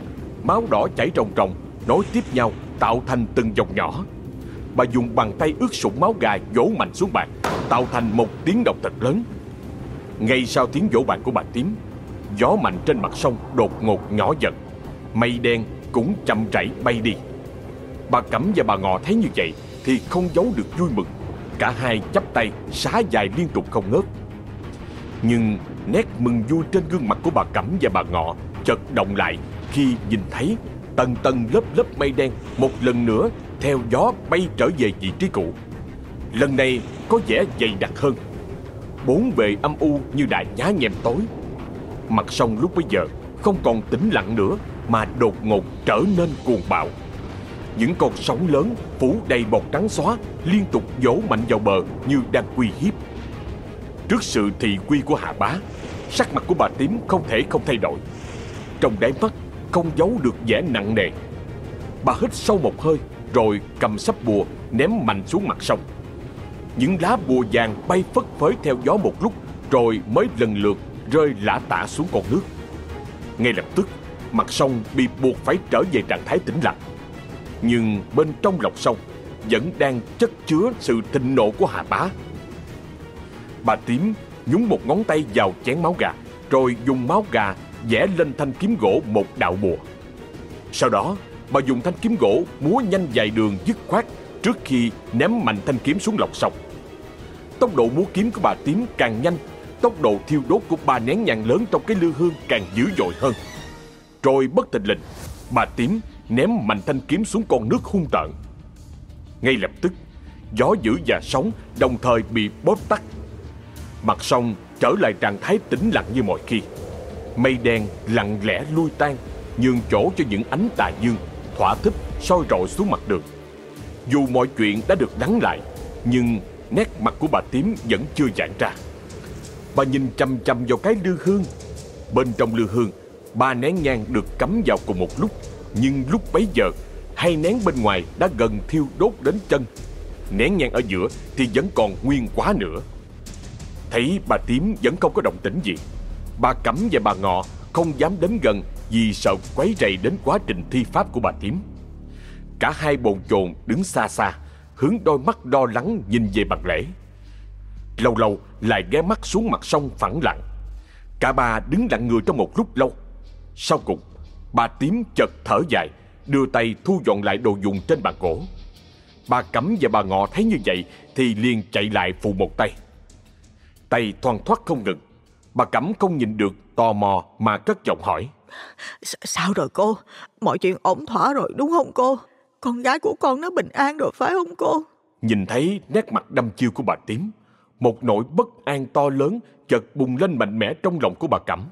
máu đỏ chảy ròng ròng, nối tiếp nhau tạo thành từng dòng nhỏ. Bà dùng bàn tay ướt sũng máu gà vỗ mạnh xuống bàn, tạo thành một tiếng động thật lớn. Ngay sau tiếng vỗ bàn của bà tím, gió mạnh trên mặt sông đột ngột nhỏ dần. Mây đen cũng chậm rãi bay đi. Bà Cẩm và bà Ngọ thấy như vậy thì không giấu được vui mừng. Cả hai chắp tay xá dài liên tục không ngớt. Nhưng nét mừng vui trên gương mặt của bà Cẩm và bà Ngọ chợt động lại khi nhìn thấy tầng tầng lớp lớp mây đen một lần nữa theo gió bay trở về vị trí cũ. Lần này có vẻ dày đặc hơn. Bốn bề âm u như đại nhá nhem tối. Mặt sông lúc bấy giờ không còn tĩnh lặng nữa mà đột ngột trở nên cuồng bạo. Những con sóng lớn phủ đầy bọt trắng xóa liên tục vỗ mạnh vào bờ như đang uy hiếp. Trước sự thị quy của hạ Bá, sắc mặt của bà tím không thể không thay đổi. Trong đáy mắt không giấu được vẻ nặng nề. Bà hít sâu một hơi rồi cầm sắp bùa ném mạnh xuống mặt sông. Những lá bùa vàng bay phất phới theo gió một lúc rồi mới lần lượt rơi lả tả xuống con nước. Ngay lập tức, mặt sông bị buộc phải trở về trạng thái tĩnh lặng. Nhưng bên trong lòng sông vẫn đang chất chứa sự thịnh nộ của Hà Bá. Bà Tím nhúng một ngón tay vào chén máu gà, rồi dùng máu gà vẽ lên thanh kiếm gỗ một đạo bùa. Sau đó, bà dùng thanh kiếm gỗ múa nhanh dài đường dứt khoát trước khi ném mạnh thanh kiếm xuống lọc sông. Tốc độ múa kiếm của bà Tím càng nhanh, tốc độ thiêu đốt của ba nén nhang lớn trong cái lư hương càng dữ dội hơn. Rồi bất thình lình, bà Tím ném mạnh thanh kiếm xuống con nước hung tợn. Ngay lập tức, gió dữ và sóng đồng thời bị bóp tắt. Mặt sông trở lại trạng thái tĩnh lặng như mọi khi. Mây đen lặng lẽ lui tan, nhường chỗ cho những ánh tà dương thỏa thích soi rọi xuống mặt đường. Dù mọi chuyện đã được đắng lại, nhưng nét mặt của bà tím vẫn chưa giãn ra. Bà nhìn chăm chăm vào cái lư hương. Bên trong lư hương, ba nén nhang được cắm vào cùng một lúc, nhưng lúc bấy giờ, hai nén bên ngoài đã gần thiêu đốt đến chân. Nén nhang ở giữa thì vẫn còn nguyên quá nữa. Thấy bà tím vẫn không có động tĩnh gì, bà cắm và bà Ngọ không dám đến gần vì sợ quấy rầy đến quá trình thi pháp của bà tím. Cả hai bồn chồn đứng xa xa, hướng đôi mắt đo lắng nhìn về bằng lễ. Lâu lâu lại ghé mắt xuống mặt sông phẳng lặng. Cả ba đứng lặng người trong một lúc lâu. Sau cùng, bà tím chợt thở dài, đưa tay thu dọn lại đồ dùng trên bàn gỗ. Bà Cẩm và bà Ngọ thấy như vậy thì liền chạy lại phụ một tay. Tay thoăn thoắt không ngừng. Bà Cẩm không nhìn được tò mò mà cất giọng hỏi. S sao rồi cô? Mọi chuyện ổn thỏa rồi đúng không cô? Con gái của con nó bình an rồi phải không cô? Nhìn thấy nét mặt đăm chiêu của bà tím, một nỗi bất an to lớn chợt bùng lên mạnh mẽ trong lòng của bà Cẩm.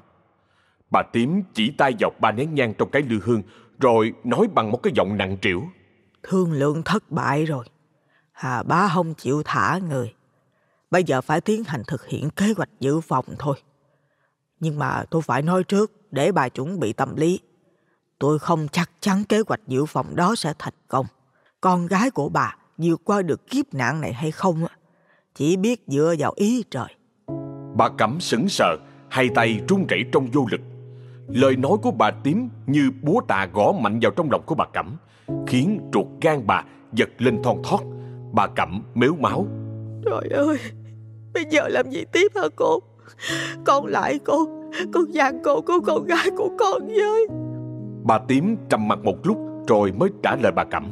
Bà tím chỉ tay vào ba nén nhang trong cái lư hương, rồi nói bằng một cái giọng nặng trĩu. Thương lượng thất bại rồi. Hà ba không chịu thả người. Bây giờ phải tiến hành thực hiện kế hoạch dự phòng thôi. Nhưng mà tôi phải nói trước để bà chuẩn bị tâm lý. Tôi không chắc chắn kế hoạch dự phòng đó sẽ thành công. Con gái của bà vượt qua được kiếp nạn này hay không chỉ biết dựa vào ý trời. Bà Cẩm sững sờ, hai tay run rẩy trong vô lực. Lời nói của bà tím như búa tạ gõ mạnh vào trong lòng của bà Cẩm, khiến ruột gan bà giật lên thon thót. Bà Cẩm mếu máu. Trời ơi, bây giờ làm gì tiếp hả cô? Con lại cô, con gian cô của con gái của con với. Bà tím trầm mặt một lúc rồi mới trả lời bà Cẩm.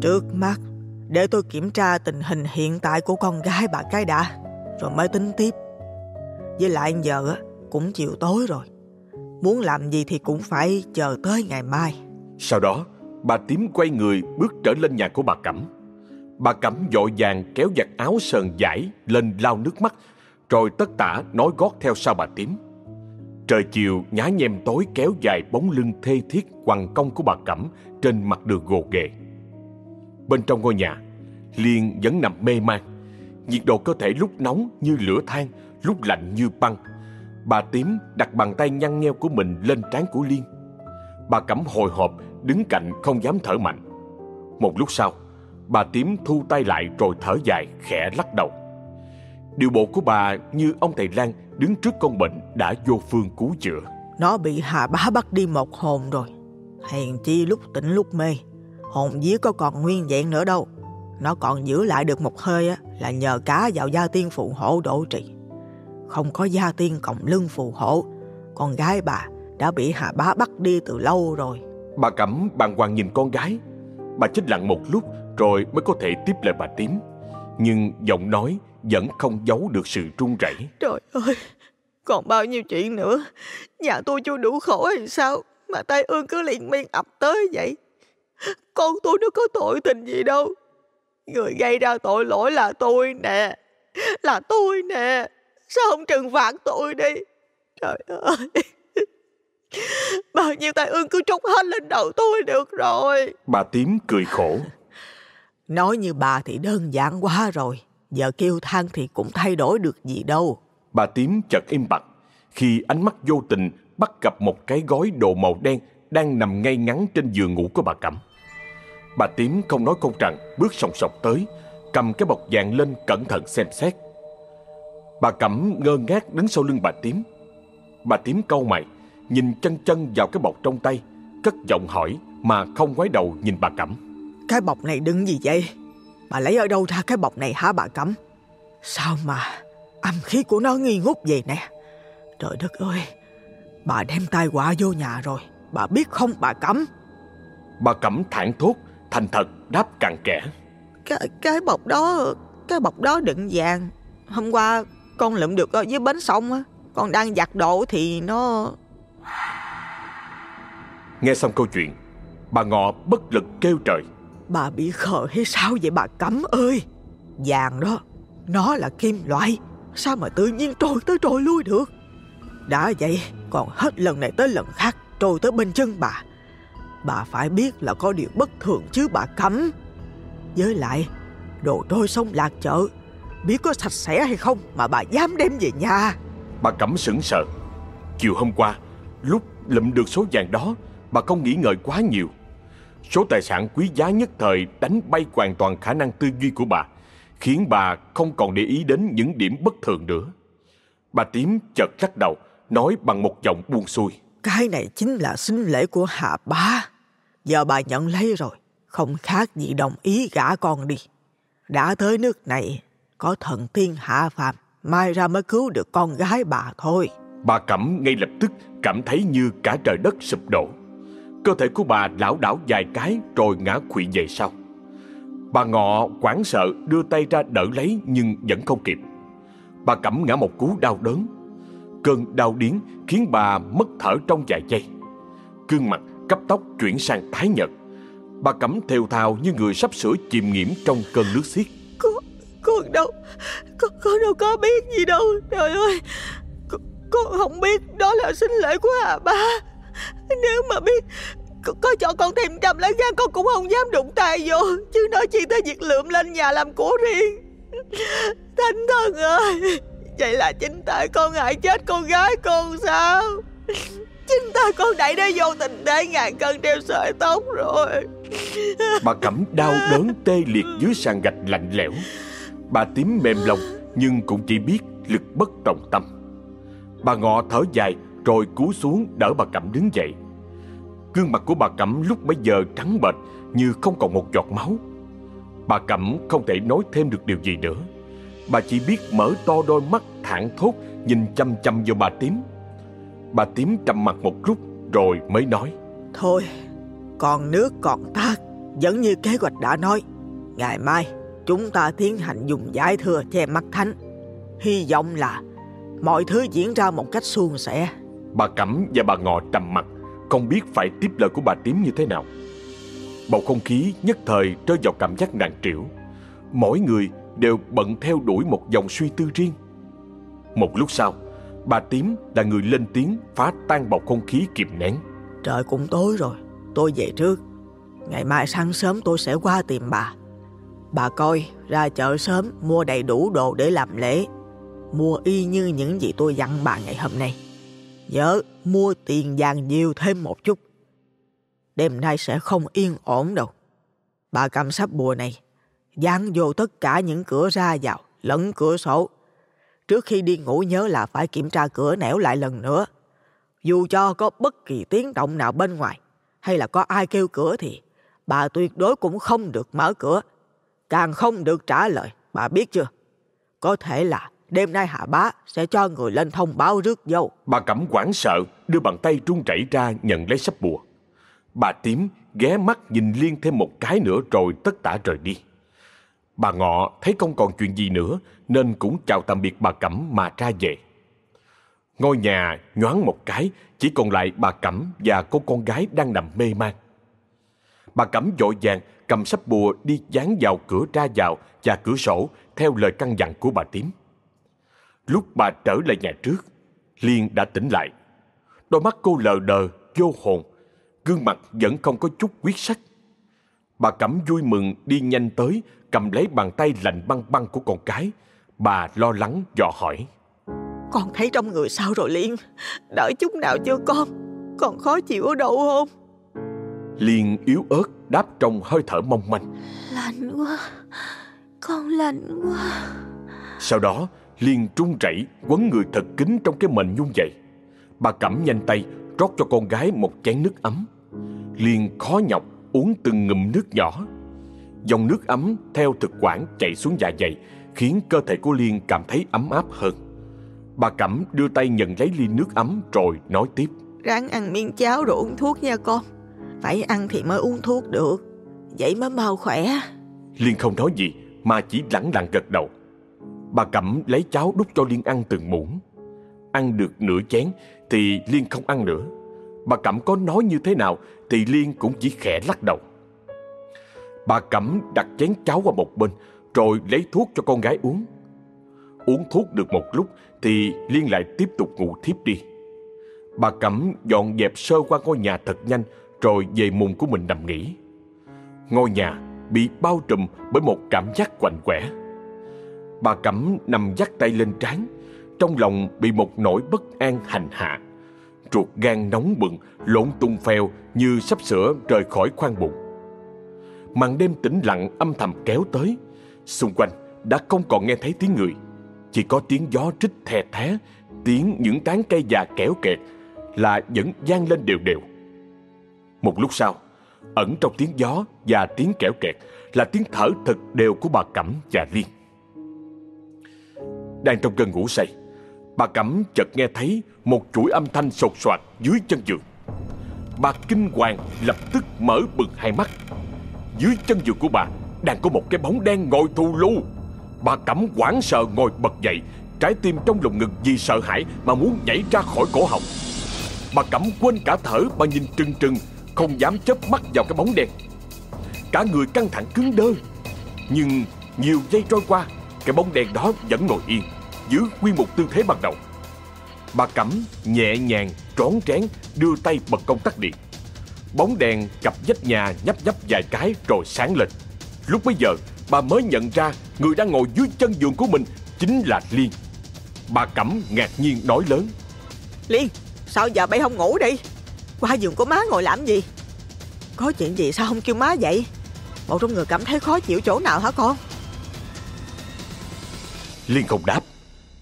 Trước mắt, để tôi kiểm tra tình hình hiện tại của con gái bà cái đã, rồi mới tính tiếp. Với lại giờ cũng chiều tối rồi. Muốn làm gì thì cũng phải chờ tới ngày mai. Sau đó, bà tím quay người bước trở lên nhà của bà Cẩm. Bà Cẩm vội vàng kéo giặt áo sờn giải lên lau nước mắt, rồi tất tả nói gót theo sau bà tím. Trời chiều nhá nhem tối kéo dài bóng lưng thê thiết quằn cong của bà Cẩm trên mặt đường gồ ghề. Bên trong ngôi nhà, Liên vẫn nằm mê man. Nhiệt độ cơ thể lúc nóng như lửa than, lúc lạnh như băng. Bà tím đặt bàn tay nhăn nheo của mình lên trán của Liên. Bà Cẩm hồi hộp đứng cạnh không dám thở mạnh. Một lúc sau, bà tím thu tay lại rồi thở dài khẽ lắc đầu. Điều bộ của bà như ông thầy Lan đứng trước con bệnh đã vô phương cứu chữa. Nó bị Hà Bá bắt đi một hồn rồi. Hèn chi lúc tỉnh lúc mê, hồn vía có còn nguyên vẹn nữa đâu. Nó còn giữ lại được một hơi á, là nhờ cá vào gia tiên phù hộ độ trì. Không có gia tiên cộng lưng phù hộ, con gái bà đã bị Hà Bá bắt đi từ lâu rồi. Bà Cẩm bàng hoàng nhìn con gái. Bà chết lặng một lúc rồi mới có thể tiếp lời bà tím. Nhưng giọng nói vẫn không giấu được sự run rẩy. Trời ơi, còn bao nhiêu chuyện nữa. Nhà tôi chưa đủ khổ hay sao mà tai ương cứ liền miên ập tới vậy. Con tôi nó có tội tình gì đâu. Người gây ra tội lỗi là tôi nè. Là tôi nè. Sao không trừng phạt tôi đi? Trời ơi. Bao nhiêu tai ương cứ trút hết lên đầu tôi được rồi. Bà tím cười khổ. Nói như bà thì đơn giản quá rồi. Giờ kêu than thì cũng thay đổi được gì đâu. Bà tím chợt im bặt khi ánh mắt vô tình bắt gặp một cái gói đồ màu đen đang nằm ngay ngắn trên giường ngủ của bà Cẩm. Bà tím không nói công trần bước sòng sọc tới, cầm cái bọc vàng lên cẩn thận xem xét. Bà Cẩm ngơ ngác đứng sau lưng bà tím. Bà tím câu mày Nhìn chân chân vào cái bọc trong tay Cất giọng hỏi mà không ngoái đầu nhìn bà Cẩm Cái bọc này đựng gì vậy Bà lấy ở đâu ra cái bọc này hả bà Cẩm Sao mà âm khí của nó nghi ngút vậy nè? Trời đất ơi Bà đem tai họa vô nhà rồi Bà biết không bà Cẩm Bà Cẩm thản thốt Thành thật đáp cặn kẽ Cái, cái bọc đó Cái bọc đó đựng vàng. Hôm qua con lượm được ở dưới bến sông á Con đang giặt đồ thì nó Nghe xong câu chuyện Bà Ngọ bất lực kêu trời Bà bị khờ hay sao vậy bà cấm ơi? Vàng đó, Nó là kim loại. Sao mà tự nhiên trôi tới trôi lui được? Đã vậy, còn hết lần này tới lần khác, Trôi tới bên chân bà. Bà phải biết là có điều bất thường chứ bà cấm. Với lại, Đồ trôi sông lạc chợ, Biết có sạch sẽ hay không Mà bà dám đem về nhà? Bà Cẩm sững sờ. Chiều hôm qua, Lúc lụm được số vàng đó, Bà không nghĩ ngợi quá nhiều. Số tài sản quý giá nhất thời đánh bay hoàn toàn khả năng tư duy của bà, khiến bà không còn để ý đến những điểm bất thường nữa. Bà Tím chợt lắc đầu, nói bằng một giọng buông xuôi. Cái này chính là sinh lễ của Hạ Bá. Giờ bà nhận lấy rồi, không khác gì đồng ý gả con đi. Đã tới nước này, có thần tiên hạ phàm, mai ra mới cứu được con gái bà thôi. Bà Cẩm ngay lập tức cảm thấy như cả trời đất sụp đổ. Cơ thể của bà lảo đảo vài cái rồi ngã quỵ về sau. Bà Ngọ quảng sợ đưa tay ra đỡ lấy nhưng vẫn không kịp. Bà Cẩm ngã một cú đau đớn. Cơn đau điến khiến bà mất thở trong vài giây. Gương mặt cấp tốc chuyển sang tái nhợt. Bà Cẩm thều thào như người sắp sửa chìm nghiễm trong cơn nước xiết. Con, con đâu, con, con đâu có biết gì đâu. Trời ơi, con, con không biết đó là sinh lễ của Hà Ba. Nếu mà biết có, có cho con thêm trăm lá gan con cũng không dám đụng tay vô. Chứ nói chi tới việc lượm lên nhà làm của riêng. Thánh thần ơi Vậy là chính tại con hại chết con gái con sao? Chính ta con đẩy nó vô tình thế ngàn cân treo sợi tóc rồi. Bà Cẩm đau đớn tê liệt dưới sàn gạch lạnh lẽo. Bà tím mềm lòng nhưng cũng chỉ biết lực bất trọng tâm. Bà ngọ thở dài rồi cú xuống đỡ bà Cẩm đứng dậy Gương mặt của bà Cẩm lúc bấy giờ trắng bệch như không còn một giọt máu. Bà Cẩm không thể nói thêm được điều gì nữa. Bà chỉ biết mở to đôi mắt thẳng thốt nhìn chăm chăm vào bà Tím. Bà Tím trầm mặt một lúc rồi mới nói. Thôi, còn nước còn tác vẫn như kế hoạch đã nói. Ngày mai, chúng ta tiến hành dùng giải thừa che mắt thánh. Hy vọng là mọi thứ diễn ra một cách suôn sẻ. Bà Cẩm và bà Ngọ trầm mặt không biết phải tiếp lời của bà tím như thế nào. Bầu không khí nhất thời rơi vào cảm giác nặng trĩu. Mỗi người đều bận theo đuổi một dòng suy tư riêng. Một lúc sau, bà tím là người lên tiếng phá tan bầu không khí kìm nén. Trời cũng tối rồi, tôi về trước. Ngày mai sáng sớm tôi sẽ qua tìm bà. Bà coi ra chợ sớm mua đầy đủ đồ để làm lễ. Mua y như những gì tôi dặn bà ngày hôm nay. Nhớ mua tiền vàng nhiều thêm một chút. Đêm nay sẽ không yên ổn đâu. Bà cầm sắp bùa này, dán vô tất cả những cửa ra vào, lẫn cửa sổ. Trước khi đi ngủ nhớ là phải kiểm tra cửa nẻo lại lần nữa. Dù cho có bất kỳ tiếng động nào bên ngoài, hay là có ai kêu cửa thì bà tuyệt đối cũng không được mở cửa. Càng không được trả lời, bà biết chưa? Có thể là Đêm nay hạ bá sẽ cho người lên thông báo rước dâu. Bà Cẩm quảng sợ, đưa bàn tay run rẩy ra nhận lấy sắp bùa. Bà tím ghé mắt nhìn Liên thêm một cái nữa rồi tất tả rời đi. Bà Ngọ thấy không còn chuyện gì nữa nên cũng chào tạm biệt bà Cẩm mà ra về. Ngôi nhà nhoáng một cái, chỉ còn lại bà Cẩm và cô con gái đang nằm mê man. Bà Cẩm vội vàng cầm sắp bùa đi dán vào cửa ra vào và cửa sổ theo lời căn dặn của bà tím. Lúc bà trở lại nhà trước, Liên đã tỉnh lại. Đôi mắt cô lờ đờ, vô hồn, gương mặt vẫn không có chút quyết sắc. Bà Cẩm vui mừng đi nhanh tới, cầm lấy bàn tay lạnh băng băng của con cái. Bà lo lắng dò hỏi. Con thấy trong người sao rồi Liên? Đợi chút nào chưa con? Còn khó chịu ở đâu không? Liên yếu ớt đáp trong hơi thở mong manh. Lạnh quá, con lạnh quá. Sau đó, liền trung rẩy quấn người thật kín trong cái mền nhung dậy. Bà Cẩm nhanh tay rót cho con gái một chén nước ấm. Liên khó nhọc uống từng ngụm nước nhỏ. Dòng nước ấm theo thực quản chạy xuống dạ dày khiến cơ thể của Liên cảm thấy ấm áp hơn. Bà Cẩm đưa tay nhận lấy ly nước ấm rồi nói tiếp. Ráng ăn miếng cháo rồi uống thuốc nha con. Phải ăn thì mới uống thuốc được. Vậy mới mau khỏe. Liên không nói gì mà chỉ lẳng lặng gật đầu. Bà Cẩm lấy cháo đút cho Liên ăn từng muỗng. Ăn được nửa chén thì Liên không ăn nữa. Bà Cẩm có nói như thế nào thì Liên cũng chỉ khẽ lắc đầu. Bà Cẩm đặt chén cháo qua một bên, rồi lấy thuốc cho con gái uống. Uống thuốc được một lúc thì Liên lại tiếp tục ngủ thiếp đi. Bà Cẩm dọn dẹp sơ qua ngôi nhà thật nhanh, rồi về mùng của mình nằm nghỉ. Ngôi nhà bị bao trùm bởi một cảm giác quạnh quẻ. Bà Cẩm nằm dắt tay lên trán, trong lòng bị một nỗi bất an hành hạ. Ruột gan nóng bừng, lộn tung phèo như sắp sửa rời khỏi khoang bụng. Màn đêm tĩnh lặng âm thầm kéo tới, xung quanh đã không còn nghe thấy tiếng người. Chỉ có tiếng gió trích thè thé, tiếng những tán cây già kéo kẹt là vẫn gian lên đều đều. Một lúc sau, ẩn trong tiếng gió và tiếng kéo kẹt là tiếng thở thật đều của bà Cẩm và Liên. Đang trong cơn ngủ say, bà Cẩm chợt nghe thấy một chuỗi âm thanh sột soạt dưới chân giường. Bà kinh hoàng lập tức mở bừng hai mắt. Dưới chân giường của bà đang có một cái bóng đen ngồi thù lu. Bà Cẩm hoảng sợ ngồi bật dậy, trái tim trong lồng ngực vì sợ hãi mà muốn nhảy ra khỏi cổ họng. Bà Cẩm quên cả thở bà nhìn trừng trừng Không dám chớp mắt vào cái bóng đen Cả người căng thẳng cứng đơ Nhưng nhiều giây trôi qua cái bóng đen đó vẫn ngồi yên, Giữ nguyên một tư thế ban đầu. Bà Cẩm nhẹ nhàng, trón trén Đưa tay bật công tắc điện. Bóng đèn cặp vách nhà nhấp nhấp vài cái rồi sáng lên. Lúc bấy giờ, bà mới nhận ra Người đang ngồi dưới chân giường của mình Chính là Liên. Bà Cẩm ngạc nhiên nói lớn. Liên, Sao giờ bay không ngủ đi? Qua giường của má ngồi làm gì? Có chuyện gì sao không kêu má vậy Một trong người cảm thấy khó chịu chỗ nào hả con? Liên không đáp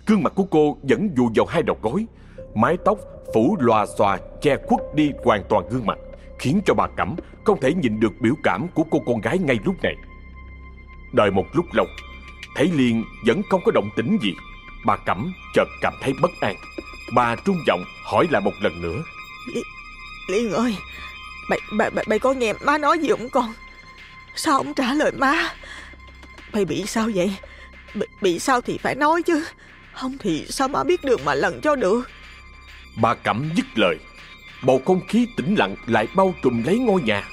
Gương mặt của cô vẫn dụ vào hai đầu gối Mái tóc phủ lòa xòa che khuất đi hoàn toàn gương mặt Khiến cho bà Cẩm không thể nhìn được biểu cảm của cô con gái ngay lúc này. Đợi một lúc lâu Thấy Liên vẫn không có động tĩnh gì Bà Cẩm chợt cảm thấy bất an. Bà trung giọng hỏi lại một lần nữa Liên, Liên ơi Mày, mày, mày, mày có nghe má nói gì không con Sao không trả lời má? Mày bị sao vậy? Bị, bị sao thì phải nói chứ. Không thì sao má biết được mà lần cho được. Bà Cẩm dứt lời. Bầu không khí tĩnh lặng lại bao trùm lấy ngôi nhà.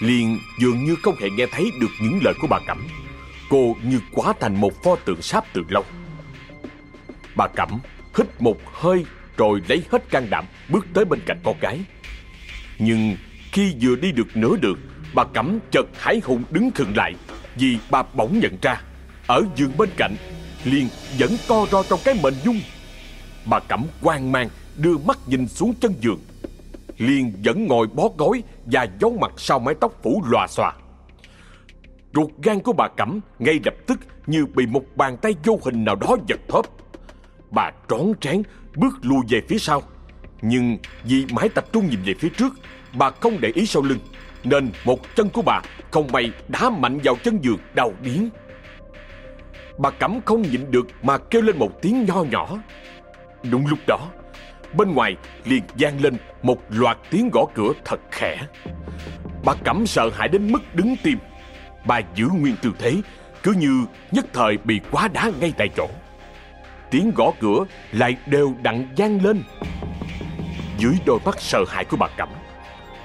Liên dường như không hề nghe thấy được những lời của bà Cẩm. Cô như quá thành một pho tượng sáp từ lâu. Bà Cẩm hít một hơi rồi lấy hết can đảm bước tới bên cạnh con gái. Nhưng khi vừa đi được nửa đường, bà Cẩm chợt hãi hùng đứng khựng lại vì bà bỗng nhận ra ở giường bên cạnh, liền vẫn co ro trong cái mền nhung. Bà Cẩm hoang mang, đưa mắt nhìn xuống chân giường. Liên vẫn ngồi bó gối và giấu mặt sau mái tóc phủ lòa xòa. Ruột gan của bà Cẩm ngay lập tức như bị một bàn tay vô hình nào đó giật thóp. Bà trón trán bước lùi về phía sau Nhưng vì mãi tập trung nhìn về phía trước, Bà không để ý sau lưng, Nên một chân của bà không may đá mạnh vào chân giường đau điếng Bà Cẩm không nhịn được mà kêu lên một tiếng nho nhỏ. Đúng lúc đó, Bên ngoài liền vang lên một loạt tiếng gõ cửa thật khẽ. Bà Cẩm sợ hãi đến mức đứng tim. Bà giữ nguyên tư thế, Cứ như nhất thời bị quá đá ngay tại chỗ. Tiếng gõ cửa lại đều đặn vang lên. Dưới đôi mắt sợ hãi của bà cẩm,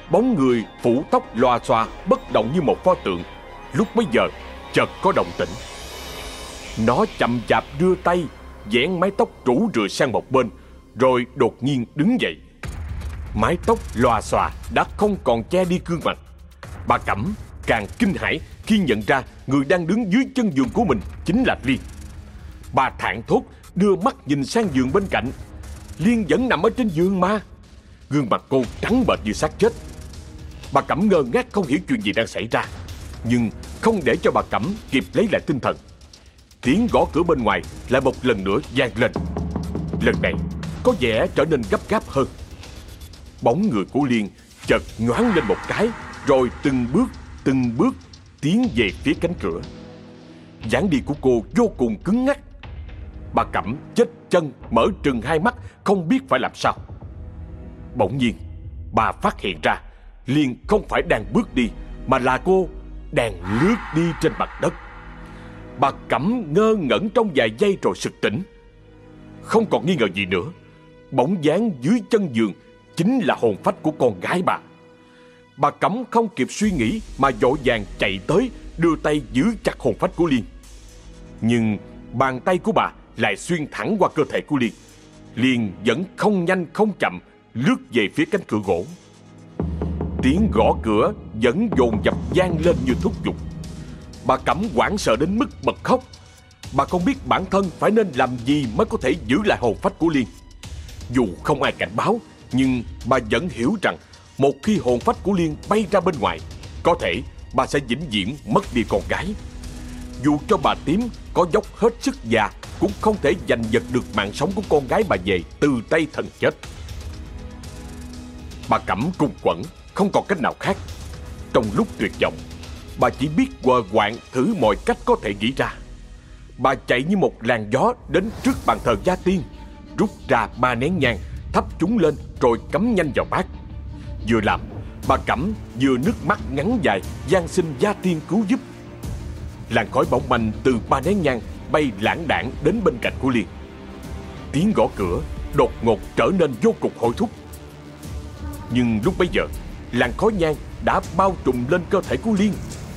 bóng người phủ tóc loa xoa bất động như một pho tượng. Lúc bấy giờ, chợt có động tĩnh nó chậm chạp đưa tay, dán mái tóc rủ rượi sang một bên, rồi đột nhiên đứng dậy mái tóc loa xòa, đã không còn che đi gương mặt bà cẩm càng kinh hãi khi nhận ra người đang đứng dưới chân giường của mình chính là liên bà thảng thốt, đưa mắt nhìn sang giường bên cạnh. Liên vẫn nằm ở trên giường mà. Gương mặt cô trắng bệch như xác chết. Bà Cẩm ngơ ngác không hiểu chuyện gì đang xảy ra. Nhưng không để cho bà Cẩm kịp lấy lại tinh thần. Tiếng gõ cửa bên ngoài lại một lần nữa vang lên. Lần này, có vẻ trở nên gấp gáp hơn. Bóng người của Liên chợt nhoáng lên một cái, rồi từng bước, từng bước tiến về phía cánh cửa. dáng đi của cô vô cùng cứng ngắc. Bà Cẩm chết chân, mở trừng hai mắt, không biết phải làm sao. Bỗng nhiên, bà phát hiện ra Liên không phải đang bước đi, mà là cô đang lướt đi trên mặt đất. Bà Cẩm ngơ ngẩn trong vài giây rồi sực tỉnh. Không còn nghi ngờ gì nữa, bóng dáng dưới chân giường chính là hồn phách của con gái bà. Bà Cẩm không kịp suy nghĩ mà dội vàng chạy tới đưa tay giữ chặt hồn phách của Liên. Nhưng bàn tay của bà lại xuyên thẳng qua cơ thể của Liên. Liên vẫn không nhanh không chậm lướt về phía cánh cửa gỗ. Tiếng gõ cửa vẫn dồn dập vang lên như thúc giục. Bà Cẩm hoảng sợ đến mức bật khóc. Bà không biết bản thân phải nên làm gì mới có thể giữ lại hồn phách của Liên. Dù không ai cảnh báo, nhưng bà vẫn hiểu rằng một khi hồn phách của Liên bay ra bên ngoài, có thể bà sẽ vĩnh viễn mất đi con gái. Dù cho bà tím có dốc hết sức già cũng không thể giành giật được mạng sống của con gái bà về từ tay thần chết. Bà Cẩm cung quẩn, không còn cách nào khác. Trong lúc tuyệt vọng, bà chỉ biết quờ quạng thử mọi cách có thể nghĩ ra. Bà chạy như một làn gió đến trước bàn thờ gia tiên, rút ra ba nén nhang, thắp chúng lên rồi cắm nhanh vào bát. Vừa làm, bà Cẩm vừa nước mắt ngắn dài gian xin gia tiên cứu giúp. Làn khói bỏng manh từ ba nén nhang bay lãng đảng đến bên cạnh của Liên. Tiếng gõ cửa đột ngột trở nên vô cùng hồi thúc. Nhưng lúc bấy giờ, làn khói nhang đã bao trùm lên cơ thể của Liên,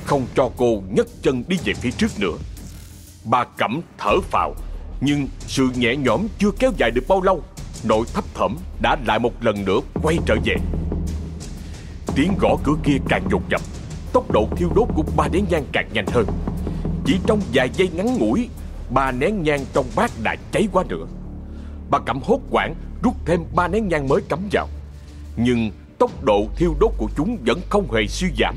không cho cô nhấc chân đi về phía trước nữa. Bà Cẩm thở phào, nhưng sự nhẹ nhõm chưa kéo dài được bao lâu, nội thấp thỏm đã lại một lần nữa quay trở về. Tiếng gõ cửa kia càng dồn dập, tốc độ thiêu đốt của ba nén nhang càng nhanh hơn. Chỉ trong vài giây ngắn ngủi, ba nén nhang trong bát đã cháy quá nữa. Bà Cẩm hốt quảng rút thêm ba nén nhang mới cắm vào. Nhưng tốc độ thiêu đốt của chúng vẫn không hề suy giảm.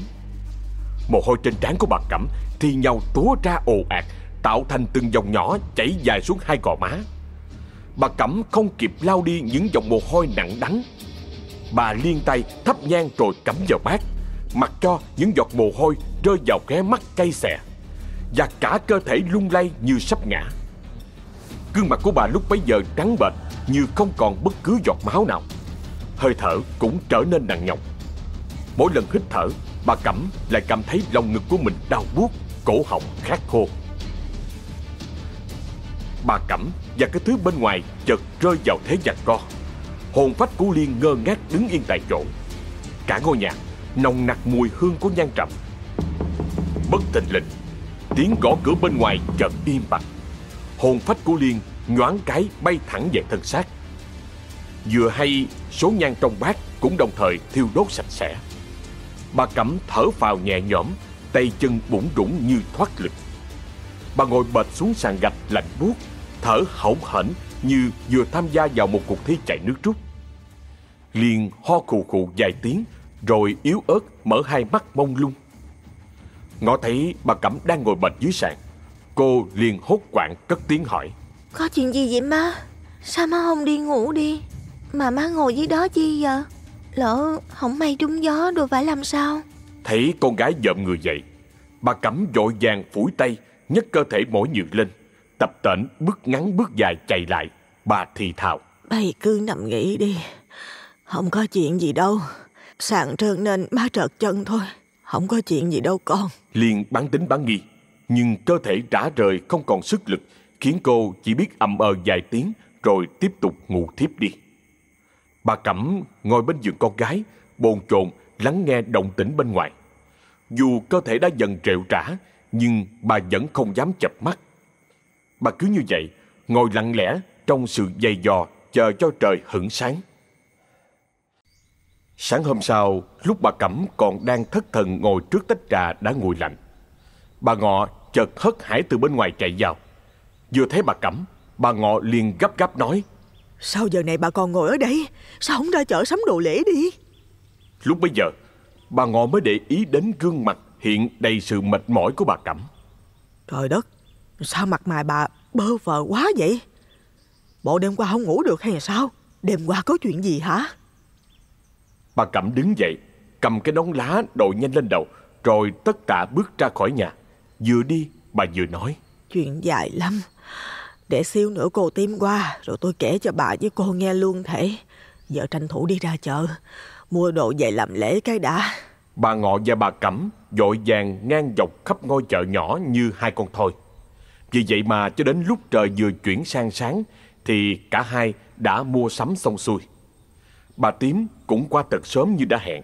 Mồ hôi trên trán của bà Cẩm thì nhau túa ra ồ ạt, tạo thành từng dòng nhỏ chảy dài xuống hai gò má. Bà Cẩm không kịp lao đi những dòng mồ hôi nặng đắng. Bà liên tay thắp nhang rồi cắm vào bát, mặc cho những giọt mồ hôi rơi vào khóe mắt cay xè và cả cơ thể lung lay như sắp ngã. Gương mặt của bà lúc bấy giờ trắng bệch như không còn bất cứ giọt máu nào. Hơi thở cũng trở nên nặng nhọc. Mỗi lần hít thở, bà Cẩm lại cảm thấy lòng ngực của mình đau buốt, cổ họng khát khô. Bà Cẩm và cái thứ bên ngoài chợt rơi vào thế giằng co. Hồn phách của Liên ngơ ngác đứng yên tại chỗ. Cả ngôi nhà nồng nặc mùi hương của nhang trầm. Bất thình lình, tiếng gõ cửa bên ngoài chợt im bặt. Hồn phách của Liên nhoáng cái bay thẳng về thân xác. Vừa hay số nhang trong bát cũng đồng thời thiêu đốt sạch sẽ. Bà Cẩm thở phào nhẹ nhõm, tay chân bủng rủng như thoát lực. Bà ngồi bệt xuống sàn gạch lạnh buốt, thở hổn hển như vừa tham gia vào một cuộc thi chạy nước rút. liền ho khù khù vài tiếng, rồi yếu ớt mở hai mắt mông lung. ngó thấy bà Cẩm đang ngồi bệt dưới sàn. Cô liền hốt quảng cất tiếng hỏi. Có chuyện gì vậy má? Sao má không đi ngủ đi? Mà má ngồi dưới đó chi vậy? Lỡ không may trúng gió rồi phải làm sao? Thấy con gái dợm người dậy, bà Cẩm vội vàng phủi tay, nhấc cơ thể mỏi nhừ lên, tập tễnh bước ngắn bước dài chạy lại. Bà thì thào. Bày cứ nằm nghỉ đi, không có chuyện gì đâu. Sàn trơn nên má trợt chân thôi, không có chuyện gì đâu con. Liên bán tính bán nghi, nhưng cơ thể rã rời không còn sức lực, khiến cô chỉ biết ậm ờ vài tiếng rồi tiếp tục ngủ thiếp đi. Bà Cẩm ngồi bên giường con gái, bồn chồn lắng nghe động tĩnh bên ngoài. Dù cơ thể đã dần trệu trã, nhưng bà vẫn không dám chập mắt. Bà cứ như vậy, ngồi lặng lẽ trong sự dày dò chờ cho trời hửng sáng. Sáng hôm sau, lúc bà Cẩm còn đang thất thần ngồi trước tách trà đã nguội lạnh. Bà Ngọ chợt hất hải từ bên ngoài chạy vào. Vừa thấy bà Cẩm, bà Ngọ liền gấp gáp nói. Sao giờ này bà còn ngồi ở đây? Sao không ra chợ sắm đồ lễ đi? Lúc bấy giờ, bà Ngọ mới để ý đến gương mặt hiện đầy sự mệt mỏi của bà Cẩm. Trời đất, sao mặt mày bà bơ phờ quá vậy? Bộ đêm qua không ngủ được hay là sao? đêm qua có chuyện gì hả? Bà Cẩm đứng dậy, cầm cái nón lá đội nhanh lên đầu, rồi tất tạ bước ra khỏi nhà. Vừa đi, bà vừa nói. Chuyện dài lắm. Để xíu nữa cô tìm qua, rồi tôi kể cho bà với cô nghe luôn thể. Giờ tranh thủ đi ra chợ, mua đồ về làm lễ cái đã. Bà Ngọ và bà Cẩm dội vàng ngang dọc khắp ngôi chợ nhỏ như hai con thoi. Vì vậy mà cho đến lúc trời vừa chuyển sang sáng thì cả hai đã mua sắm xong xuôi. Bà Tím cũng qua thật sớm như đã hẹn.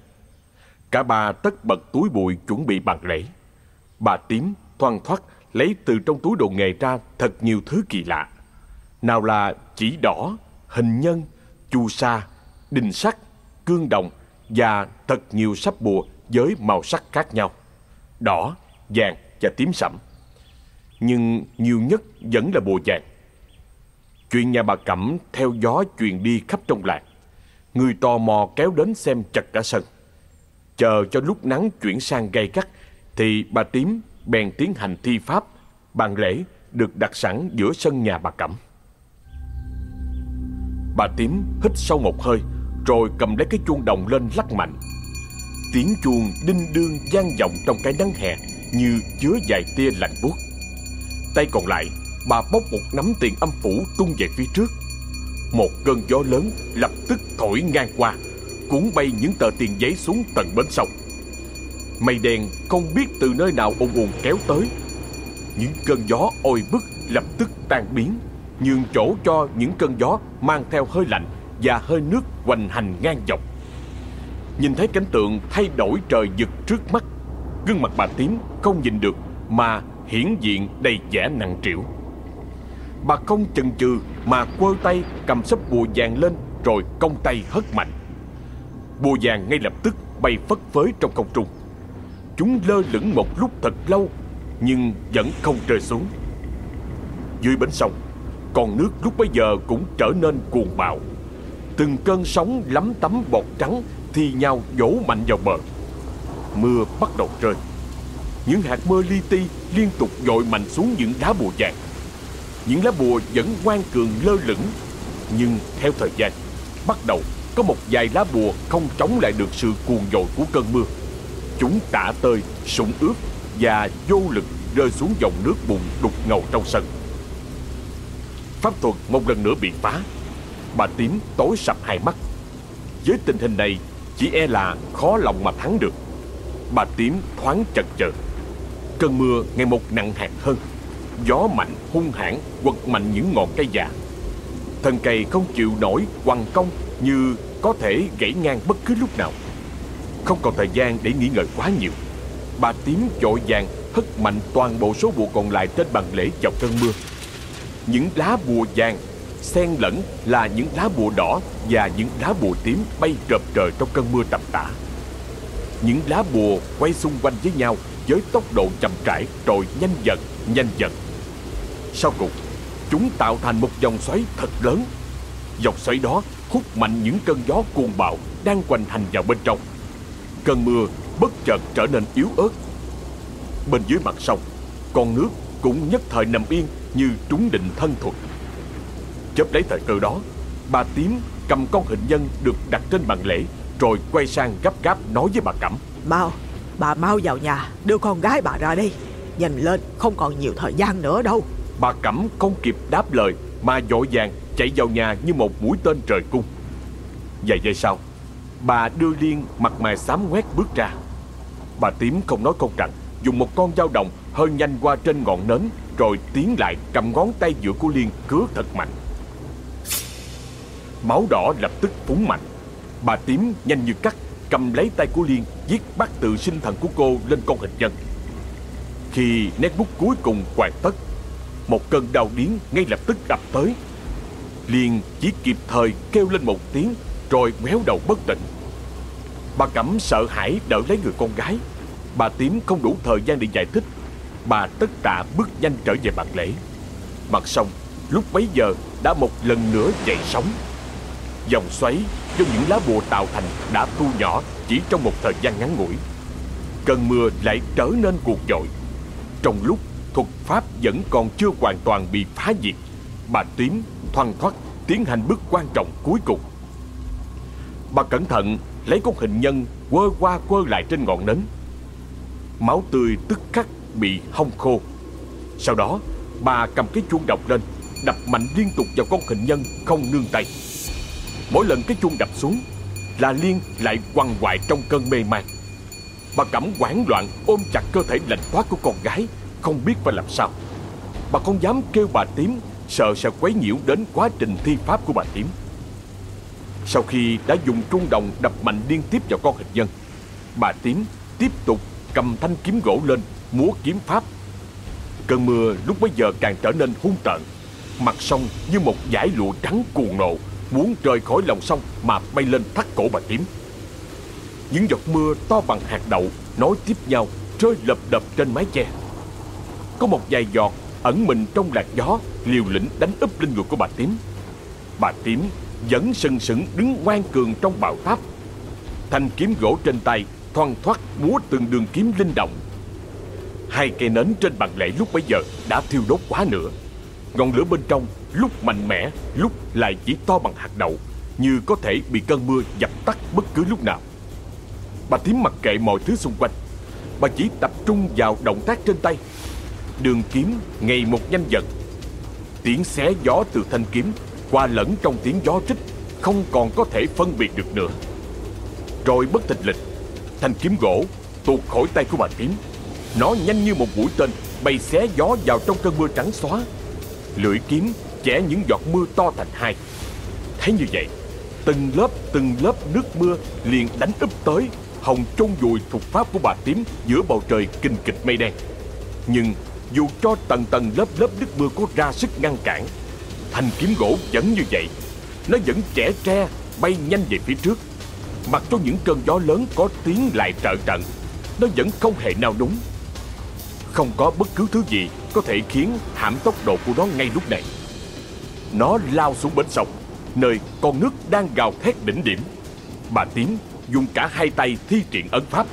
Cả ba tất bật túi bụi chuẩn bị bàn lễ. Bà Tím thoăn thoắt lấy từ trong túi đồ nghề ra thật nhiều thứ kỳ lạ. Nào là chỉ đỏ, hình nhân, chu sa, đinh sắt, cương đồng và thật nhiều sắp bùa với màu sắc khác nhau. Đỏ, vàng và tím sẫm. Nhưng nhiều nhất vẫn là bùa vàng. Chuyện nhà bà Cẩm theo gió truyền đi khắp trong làng. Người tò mò kéo đến xem chật cả sân. Chờ cho lúc nắng chuyển sang gay gắt thì bà Tím bèn tiến hành thi pháp, bàn lễ được đặt sẵn giữa sân nhà bà Cẩm. Bà Tím hít sâu một hơi rồi cầm lấy cái chuông đồng lên lắc mạnh. Tiếng chuông đinh đương vang vọng trong cái nắng hè như chứa vài tia lạnh buốt. Tay còn lại, bà bóc một nắm tiền âm phủ tung về phía trước. Một cơn gió lớn lập tức thổi ngang qua, cuốn bay những tờ tiền giấy xuống tận bến sông. Mây đen không biết từ nơi nào ùn ùn kéo tới. Những cơn gió oi bức lập tức tan biến, nhường chỗ cho những cơn gió mang theo hơi lạnh và hơi nước hoành hành ngang dọc. Nhìn thấy cảnh tượng thay đổi trời giật trước mắt, gương mặt bà tím không nhìn được mà hiển diện đầy vẻ nặng trĩu. Bà không chần chừ mà quơ tay cầm sấp bùa vàng lên rồi cong tay hất mạnh. Bùa vàng ngay lập tức bay phất phới trong không trung. Chúng lơ lửng một lúc thật lâu nhưng vẫn không rơi xuống. Dưới bến sông, còn nước lúc bấy giờ cũng trở nên cuồng bạo. Từng cơn sóng lắm tấm bọt trắng thi nhau vỗ mạnh vào bờ. Mưa bắt đầu rơi. Những hạt mưa li ti liên tục dội mạnh xuống những đá bùa vàng. Những lá bùa vẫn ngoan cường lơ lửng, nhưng theo thời gian, bắt đầu có một vài lá bùa không chống lại được sự cuồng dội của cơn mưa. Chúng tả tơi, sụng ướt và vô lực rơi xuống dòng nước bùn đục ngầu trong sân. Pháp thuật một lần nữa bị phá. Bà tím tối sập hai mắt. Với tình hình này, chỉ e là khó lòng mà thắng được. Bà tím thoáng chần chờ. Cơn mưa ngày một nặng hạt hơn. Gió mạnh hung hãn quật mạnh những ngọn cây già. Thân cây không chịu nổi quằn cong như có thể gãy ngang bất cứ lúc nào. Không còn thời gian để nghĩ ngợi quá nhiều. Bà tím vội vàng hất mạnh toàn bộ số bùa còn lại trên bàn lễ vào cơn mưa. Những lá bùa vàng xen lẫn là những lá bùa đỏ và những lá bùa tím bay rợp trời trong cơn mưa tầm tã. Những lá bùa quay xung quanh với nhau với tốc độ chậm rãi rồi nhanh dần, nhanh dần. Sau cùng, chúng tạo thành một dòng xoáy thật lớn. Dòng xoáy đó hút mạnh những cơn gió cuồng bạo đang quanh hành vào bên trong. Cơn mưa bất chợt trở nên yếu ớt. Bên dưới mặt sông, con nước cũng nhất thời nằm yên như trúng định thân thuật. Chấp lấy thời cơ đó, bà tím cầm con hình nhân được đặt trên bàn lễ rồi quay sang gấp gáp nói với bà Cẩm. Mau, bà mau vào nhà, đưa con gái bà ra đây. Nhanh lên, không còn nhiều thời gian nữa đâu. Bà Cẩm không kịp đáp lời mà vội vàng chạy vào nhà như một mũi tên trời cung. Vài giây sau, bà đưa Liên mặt mày xám ngoét bước ra. Bà tím không nói câu rằng, dùng một con dao đồng hơi nhanh qua trên ngọn nến rồi tiến lại cầm ngón tay giữa của Liên cứa thật mạnh. Máu đỏ lập tức phúng mạnh. Bà tím nhanh như cắt cầm lấy tay của Liên giết bắt tự sinh thần của cô lên con hình nhân. Khi nét bút cuối cùng hoàn tất, một cơn đau điến ngay lập tức ập tới. Liên chỉ kịp thời kêu lên một tiếng rồi méo đầu bất tỉnh. Bà Cẩm sợ hãi đỡ lấy người con gái. Bà tím không đủ thời gian để giải thích. Bà tất tạ bước nhanh trở về bàn lễ. Mặt sông lúc bấy giờ đã một lần nữa dậy sóng. Dòng xoáy do những lá bùa tạo thành đã thu nhỏ chỉ trong một thời gian ngắn ngủi. Cơn mưa lại trở nên cuộc dội. Trong lúc thuật pháp vẫn còn chưa hoàn toàn bị phá diệt, bà tím thoăn thoắt tiến hành bước quan trọng cuối cùng. Bà cẩn thận lấy con hình nhân quơ qua quơ lại trên ngọn nến. Máu tươi tức khắc bị hong khô. Sau đó, bà cầm cái chuông đọc lên, đập mạnh liên tục vào con hình nhân không nương tay. Mỗi lần cái chuông đập xuống là Liên lại quằn quại trong cơn mê man. Bà Cẩm hoảng loạn ôm chặt cơ thể lạnh toát của con gái, không biết phải làm sao. Bà không dám kêu bà tím, sợ sẽ quấy nhiễu đến quá trình thi pháp của bà tím. Sau khi đã dùng trung đồng đập mạnh liên tiếp vào con hình nhân, bà tím tiếp tục cầm thanh kiếm gỗ lên, múa kiếm pháp. Cơn mưa lúc bấy giờ càng trở nên hung tợn, mặt sông như một dải lụa trắng cuồng nộ, muốn rời khỏi lòng sông mà bay lên thắt cổ bà tím. Những giọt mưa to bằng hạt đậu nối tiếp nhau rơi lập đập trên mái che. Có một vài giọt ẩn mình trong làn gió liều lĩnh đánh úp lên người của bà tím. Bà tím vẫn sừng sững đứng ngoan cường trong bào tháp. Thanh kiếm gỗ trên tay thoăn thoắt múa từng đường kiếm linh động. Hai cây nến trên bàn lễ lúc bấy giờ đã thiêu đốt quá nữa. Ngọn lửa bên trong lúc mạnh mẽ, lúc lại chỉ to bằng hạt đậu, như có thể bị cơn mưa dập tắt bất cứ lúc nào. Bà thím mặc kệ mọi thứ xung quanh, bà chỉ tập trung vào động tác trên tay. Đường kiếm ngày một nhanh dần. Tiếng xé gió từ thanh kiếm qua lẫn trong tiếng gió rít không còn có thể phân biệt được nữa. Rồi bất thình lình, thanh kiếm gỗ tuột khỏi tay của bà tím. Nó nhanh như một mũi tên bay xé gió vào trong cơn mưa trắng xóa. Lưỡi kiếm chẻ những giọt mưa to thành hai. Thấy như vậy, từng lớp từng lớp nước mưa liền đánh úp tới, hồng chôn vùi thuộc pháp của bà tím giữa bầu trời kinh kịch mây đen. Nhưng dù cho tầng tầng lớp lớp nước mưa có ra sức ngăn cản, thanh kiếm gỗ vẫn như vậy, nó vẫn trẻ tre bay nhanh về phía trước. Mặc cho những cơn gió lớn có tiếng lại trợ trận, nó vẫn không hề nao núng. Không có bất cứ thứ gì có thể khiến hãm tốc độ của nó ngay lúc này. Nó lao xuống bến sông, nơi con nước đang gào thét đỉnh điểm. Bà tím dùng cả hai tay thi triển ấn pháp.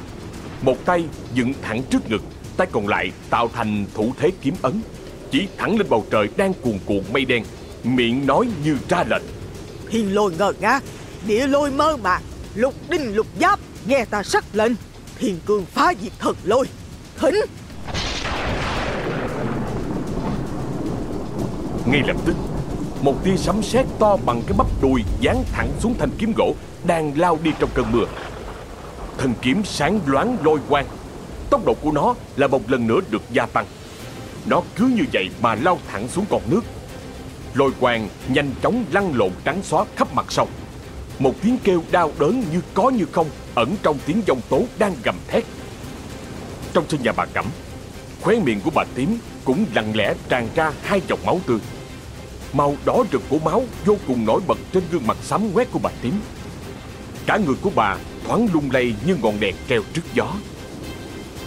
Một tay dựng thẳng trước ngực, tay còn lại tạo thành thủ thế kiếm ấn. Chỉ thẳng lên bầu trời đang cuồn cuộn mây đen, miệng nói như ra lệnh. Thiên lôi ngờ ngác, địa lôi mơ màng, lục đinh lục giáp, nghe ta sắc lệnh. Thiên cương phá diệt thần lôi, thỉnh Ngay lập tức Một tia sấm sét to bằng cái bắp đùi Dán thẳng xuống thanh kiếm gỗ Đang lao đi trong cơn mưa Thân kiếm sáng loáng lôi quang Tốc độ của nó là một lần nữa được gia tăng Nó cứ như vậy mà lao thẳng xuống con nước Lôi quang nhanh chóng lăn lộn trắng xóa khắp mặt sông Một tiếng kêu đau đớn như có như không Ẩn trong tiếng giông tố đang gầm thét Trong sân nhà bà Cẩm, Khóe miệng của bà tím cũng lặng lẽ tràn ra hai dòng máu tươi. Màu đỏ rực của máu vô cùng nổi bật trên gương mặt xám quét của bà tím. Cả người của bà thoáng lung lay như ngọn đèn treo trước gió.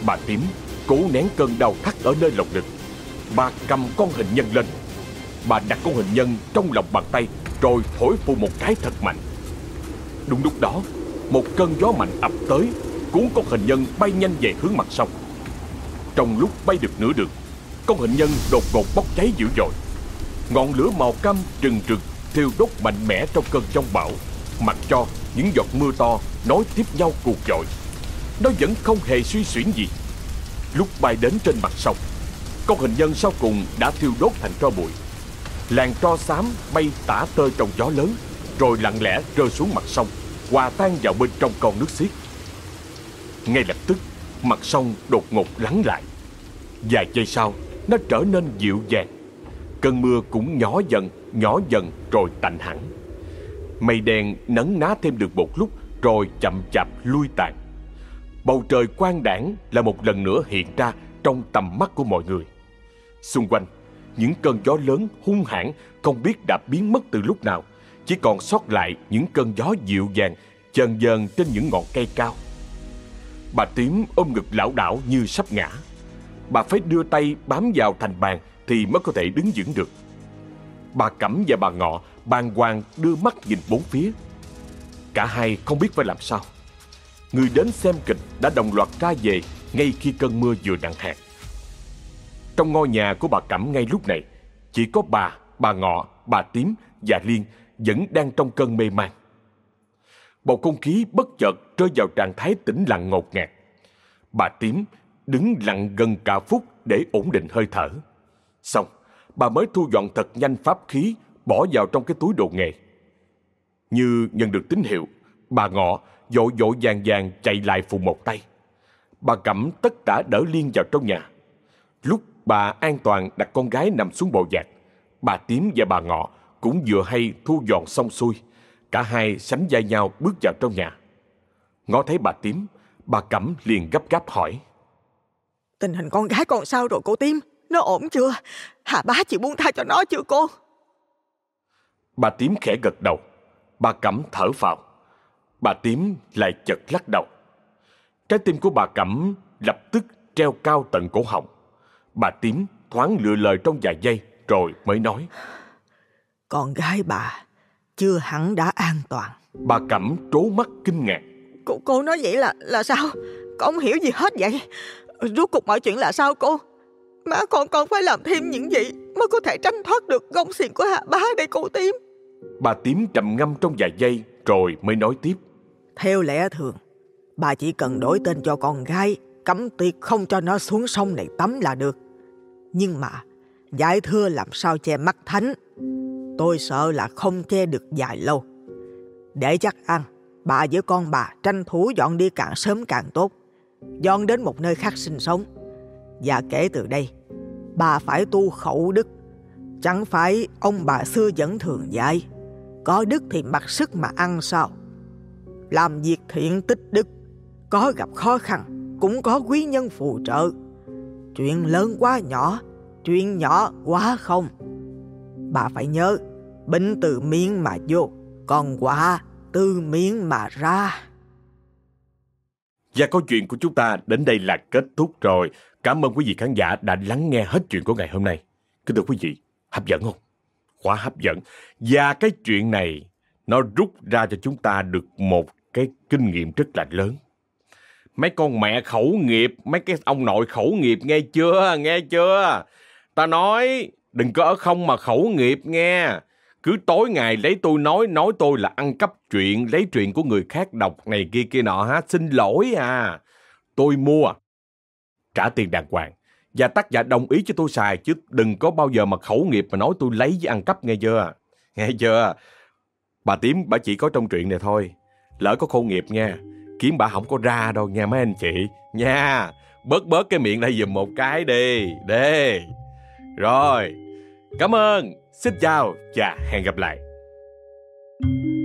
Bà tím cố nén cơn đau thắt ở nơi lồng ngực. Bà cầm con hình nhân lên. Bà đặt con hình nhân trong lòng bàn tay rồi thổi phù một cái thật mạnh. Đúng lúc đó, một cơn gió mạnh ập tới, cuốn con hình nhân bay nhanh về hướng mặt sông. Trong lúc bay được nửa đường, con hình nhân đột ngột bốc cháy dữ dội. Ngọn lửa màu cam trừng trừng thiêu đốt mạnh mẽ trong cơn giông bão, mặc cho những giọt mưa to nối tiếp nhau cuột dội. Nó vẫn không hề suy xuyển gì. Lúc bay đến trên mặt sông, con hình nhân sau cùng đã thiêu đốt thành tro bụi làng tro xám bay tả tơi trong gió lớn, rồi lặng lẽ rơi xuống mặt sông, hòa tan vào bên trong con nước xiết. Ngay lập tức, mặt sông đột ngột lắng lại. Vài giây sau, nó trở nên dịu dàng. Cơn mưa cũng nhỏ dần, nhỏ dần rồi tạnh hẳn. Mây đen nấn ná thêm được một lúc rồi chậm chạp lui tàn. Bầu trời quang đảng là một lần nữa hiện ra trong tầm mắt của mọi người. Xung quanh, những cơn gió lớn hung hãn không biết đã biến mất từ lúc nào, chỉ còn sót lại những cơn gió dịu dàng chờn dần trên những ngọn cây cao. Bà tím ôm ngực lão đảo như sắp ngã. Bà phải đưa tay bám vào thành bàn thì mới có thể đứng vững được. Bà Cẩm và bà Ngọ bàng hoàng đưa mắt nhìn bốn phía. Cả hai không biết phải làm sao. Người đến xem kịch đã đồng loạt ra về ngay khi cơn mưa vừa nặng hạt. Trong ngôi nhà của bà Cẩm ngay lúc này, chỉ có bà, bà Ngọ, bà Tím và Liên vẫn đang trong cơn mê man. Bầu không khí bất chợt rơi vào trạng thái tĩnh lặng ngột ngạt. Bà Tím đứng lặng gần cả phút để ổn định hơi thở. Xong, bà mới thu dọn thật nhanh pháp khí bỏ vào trong cái túi đồ nghề. Như nhận được tín hiệu, bà Ngọ vội vội vàng vàng chạy lại phụ một tay. Bà Cẩm tất cả đỡ Liên vào trong nhà. Lúc bà an toàn đặt con gái nằm xuống bầu giạc, bà Tím và bà Ngọ cũng vừa hay thu dọn xong xuôi. Cả hai sánh vai nhau bước vào trong nhà. Ngó thấy bà Tím, bà Cẩm liền gấp gáp hỏi. Tình hình con gái con sao rồi cô Tím? Nó ổn chưa? Hà bá chịu buông tha cho nó chưa cô? Bà Tím khẽ gật đầu. Bà Cẩm thở phào. Bà Tím lại chật lắc đầu. Trái tim của bà Cẩm lập tức treo cao tận cổ họng. Bà Tím thoáng lựa lời trong vài giây rồi mới nói. Con gái bà chưa hẳn đã an toàn. Bà Cẩm trố mắt kinh ngạc. Cô, cô nói vậy là là sao? Con không hiểu gì hết vậy. Rốt cuộc mọi chuyện là sao cô? Má con còn phải làm thêm những gì mới có thể tránh thoát được gông xiềng của hạ bá đây cô Tím. Bà Tím trầm ngâm trong vài giây rồi mới nói tiếp. Theo lẽ thường, bà chỉ cần đổi tên cho con gái, cấm tuyệt không cho nó xuống sông này tắm là được. Nhưng mà, giải thưa làm sao che mắt thánh, tôi sợ là không che được dài lâu. Để chắc ăn, bà với con bà tranh thủ dọn đi càng sớm càng tốt, dọn đến một nơi khác sinh sống. Và kể từ đây, bà phải tu khẩu đức. Chẳng phải ông bà xưa vẫn thường dạy, có đức thì mặc sức mà ăn sao. Làm việc thiện tích đức, có gặp khó khăn, cũng có quý nhân phù trợ. Chuyện lớn quá nhỏ, chuyện nhỏ quá không. Bà phải nhớ, bệnh từ miệng mà vô, còn quả từ miệng mà ra. Và câu chuyện của chúng ta đến đây là kết thúc rồi. Cảm ơn quý vị khán giả đã lắng nghe hết chuyện của ngày hôm nay. Kính thưa quý vị, hấp dẫn không? Quá hấp dẫn. Và cái chuyện này nó rút ra cho chúng ta được một cái kinh nghiệm rất là lớn. Mấy con mẹ khẩu nghiệp, mấy cái ông nội khẩu nghiệp nghe chưa, nghe chưa? Ta nói đừng có ở không mà khẩu nghiệp nghe. Cứ tối ngày lấy tôi nói, nói tôi là ăn cắp chuyện, lấy chuyện của người khác đọc này kia kia nọ ha. Xin lỗi à. Tôi mua, trả tiền đàng hoàng. Và tác giả đồng ý cho tôi xài chứ đừng có bao giờ mà khẩu nghiệp mà nói tôi lấy với ăn cắp nghe chưa? Nghe chưa? Bà Tím bà chỉ có trong chuyện này thôi. Lỡ có khôn nghiệp nha kiếm bà không có ra đâu nghe mấy anh chị. Nha, bớt bớt cái miệng lại giùm một cái đi. Đi rồi, cảm ơn. Xin chào và hẹn gặp lại. thank you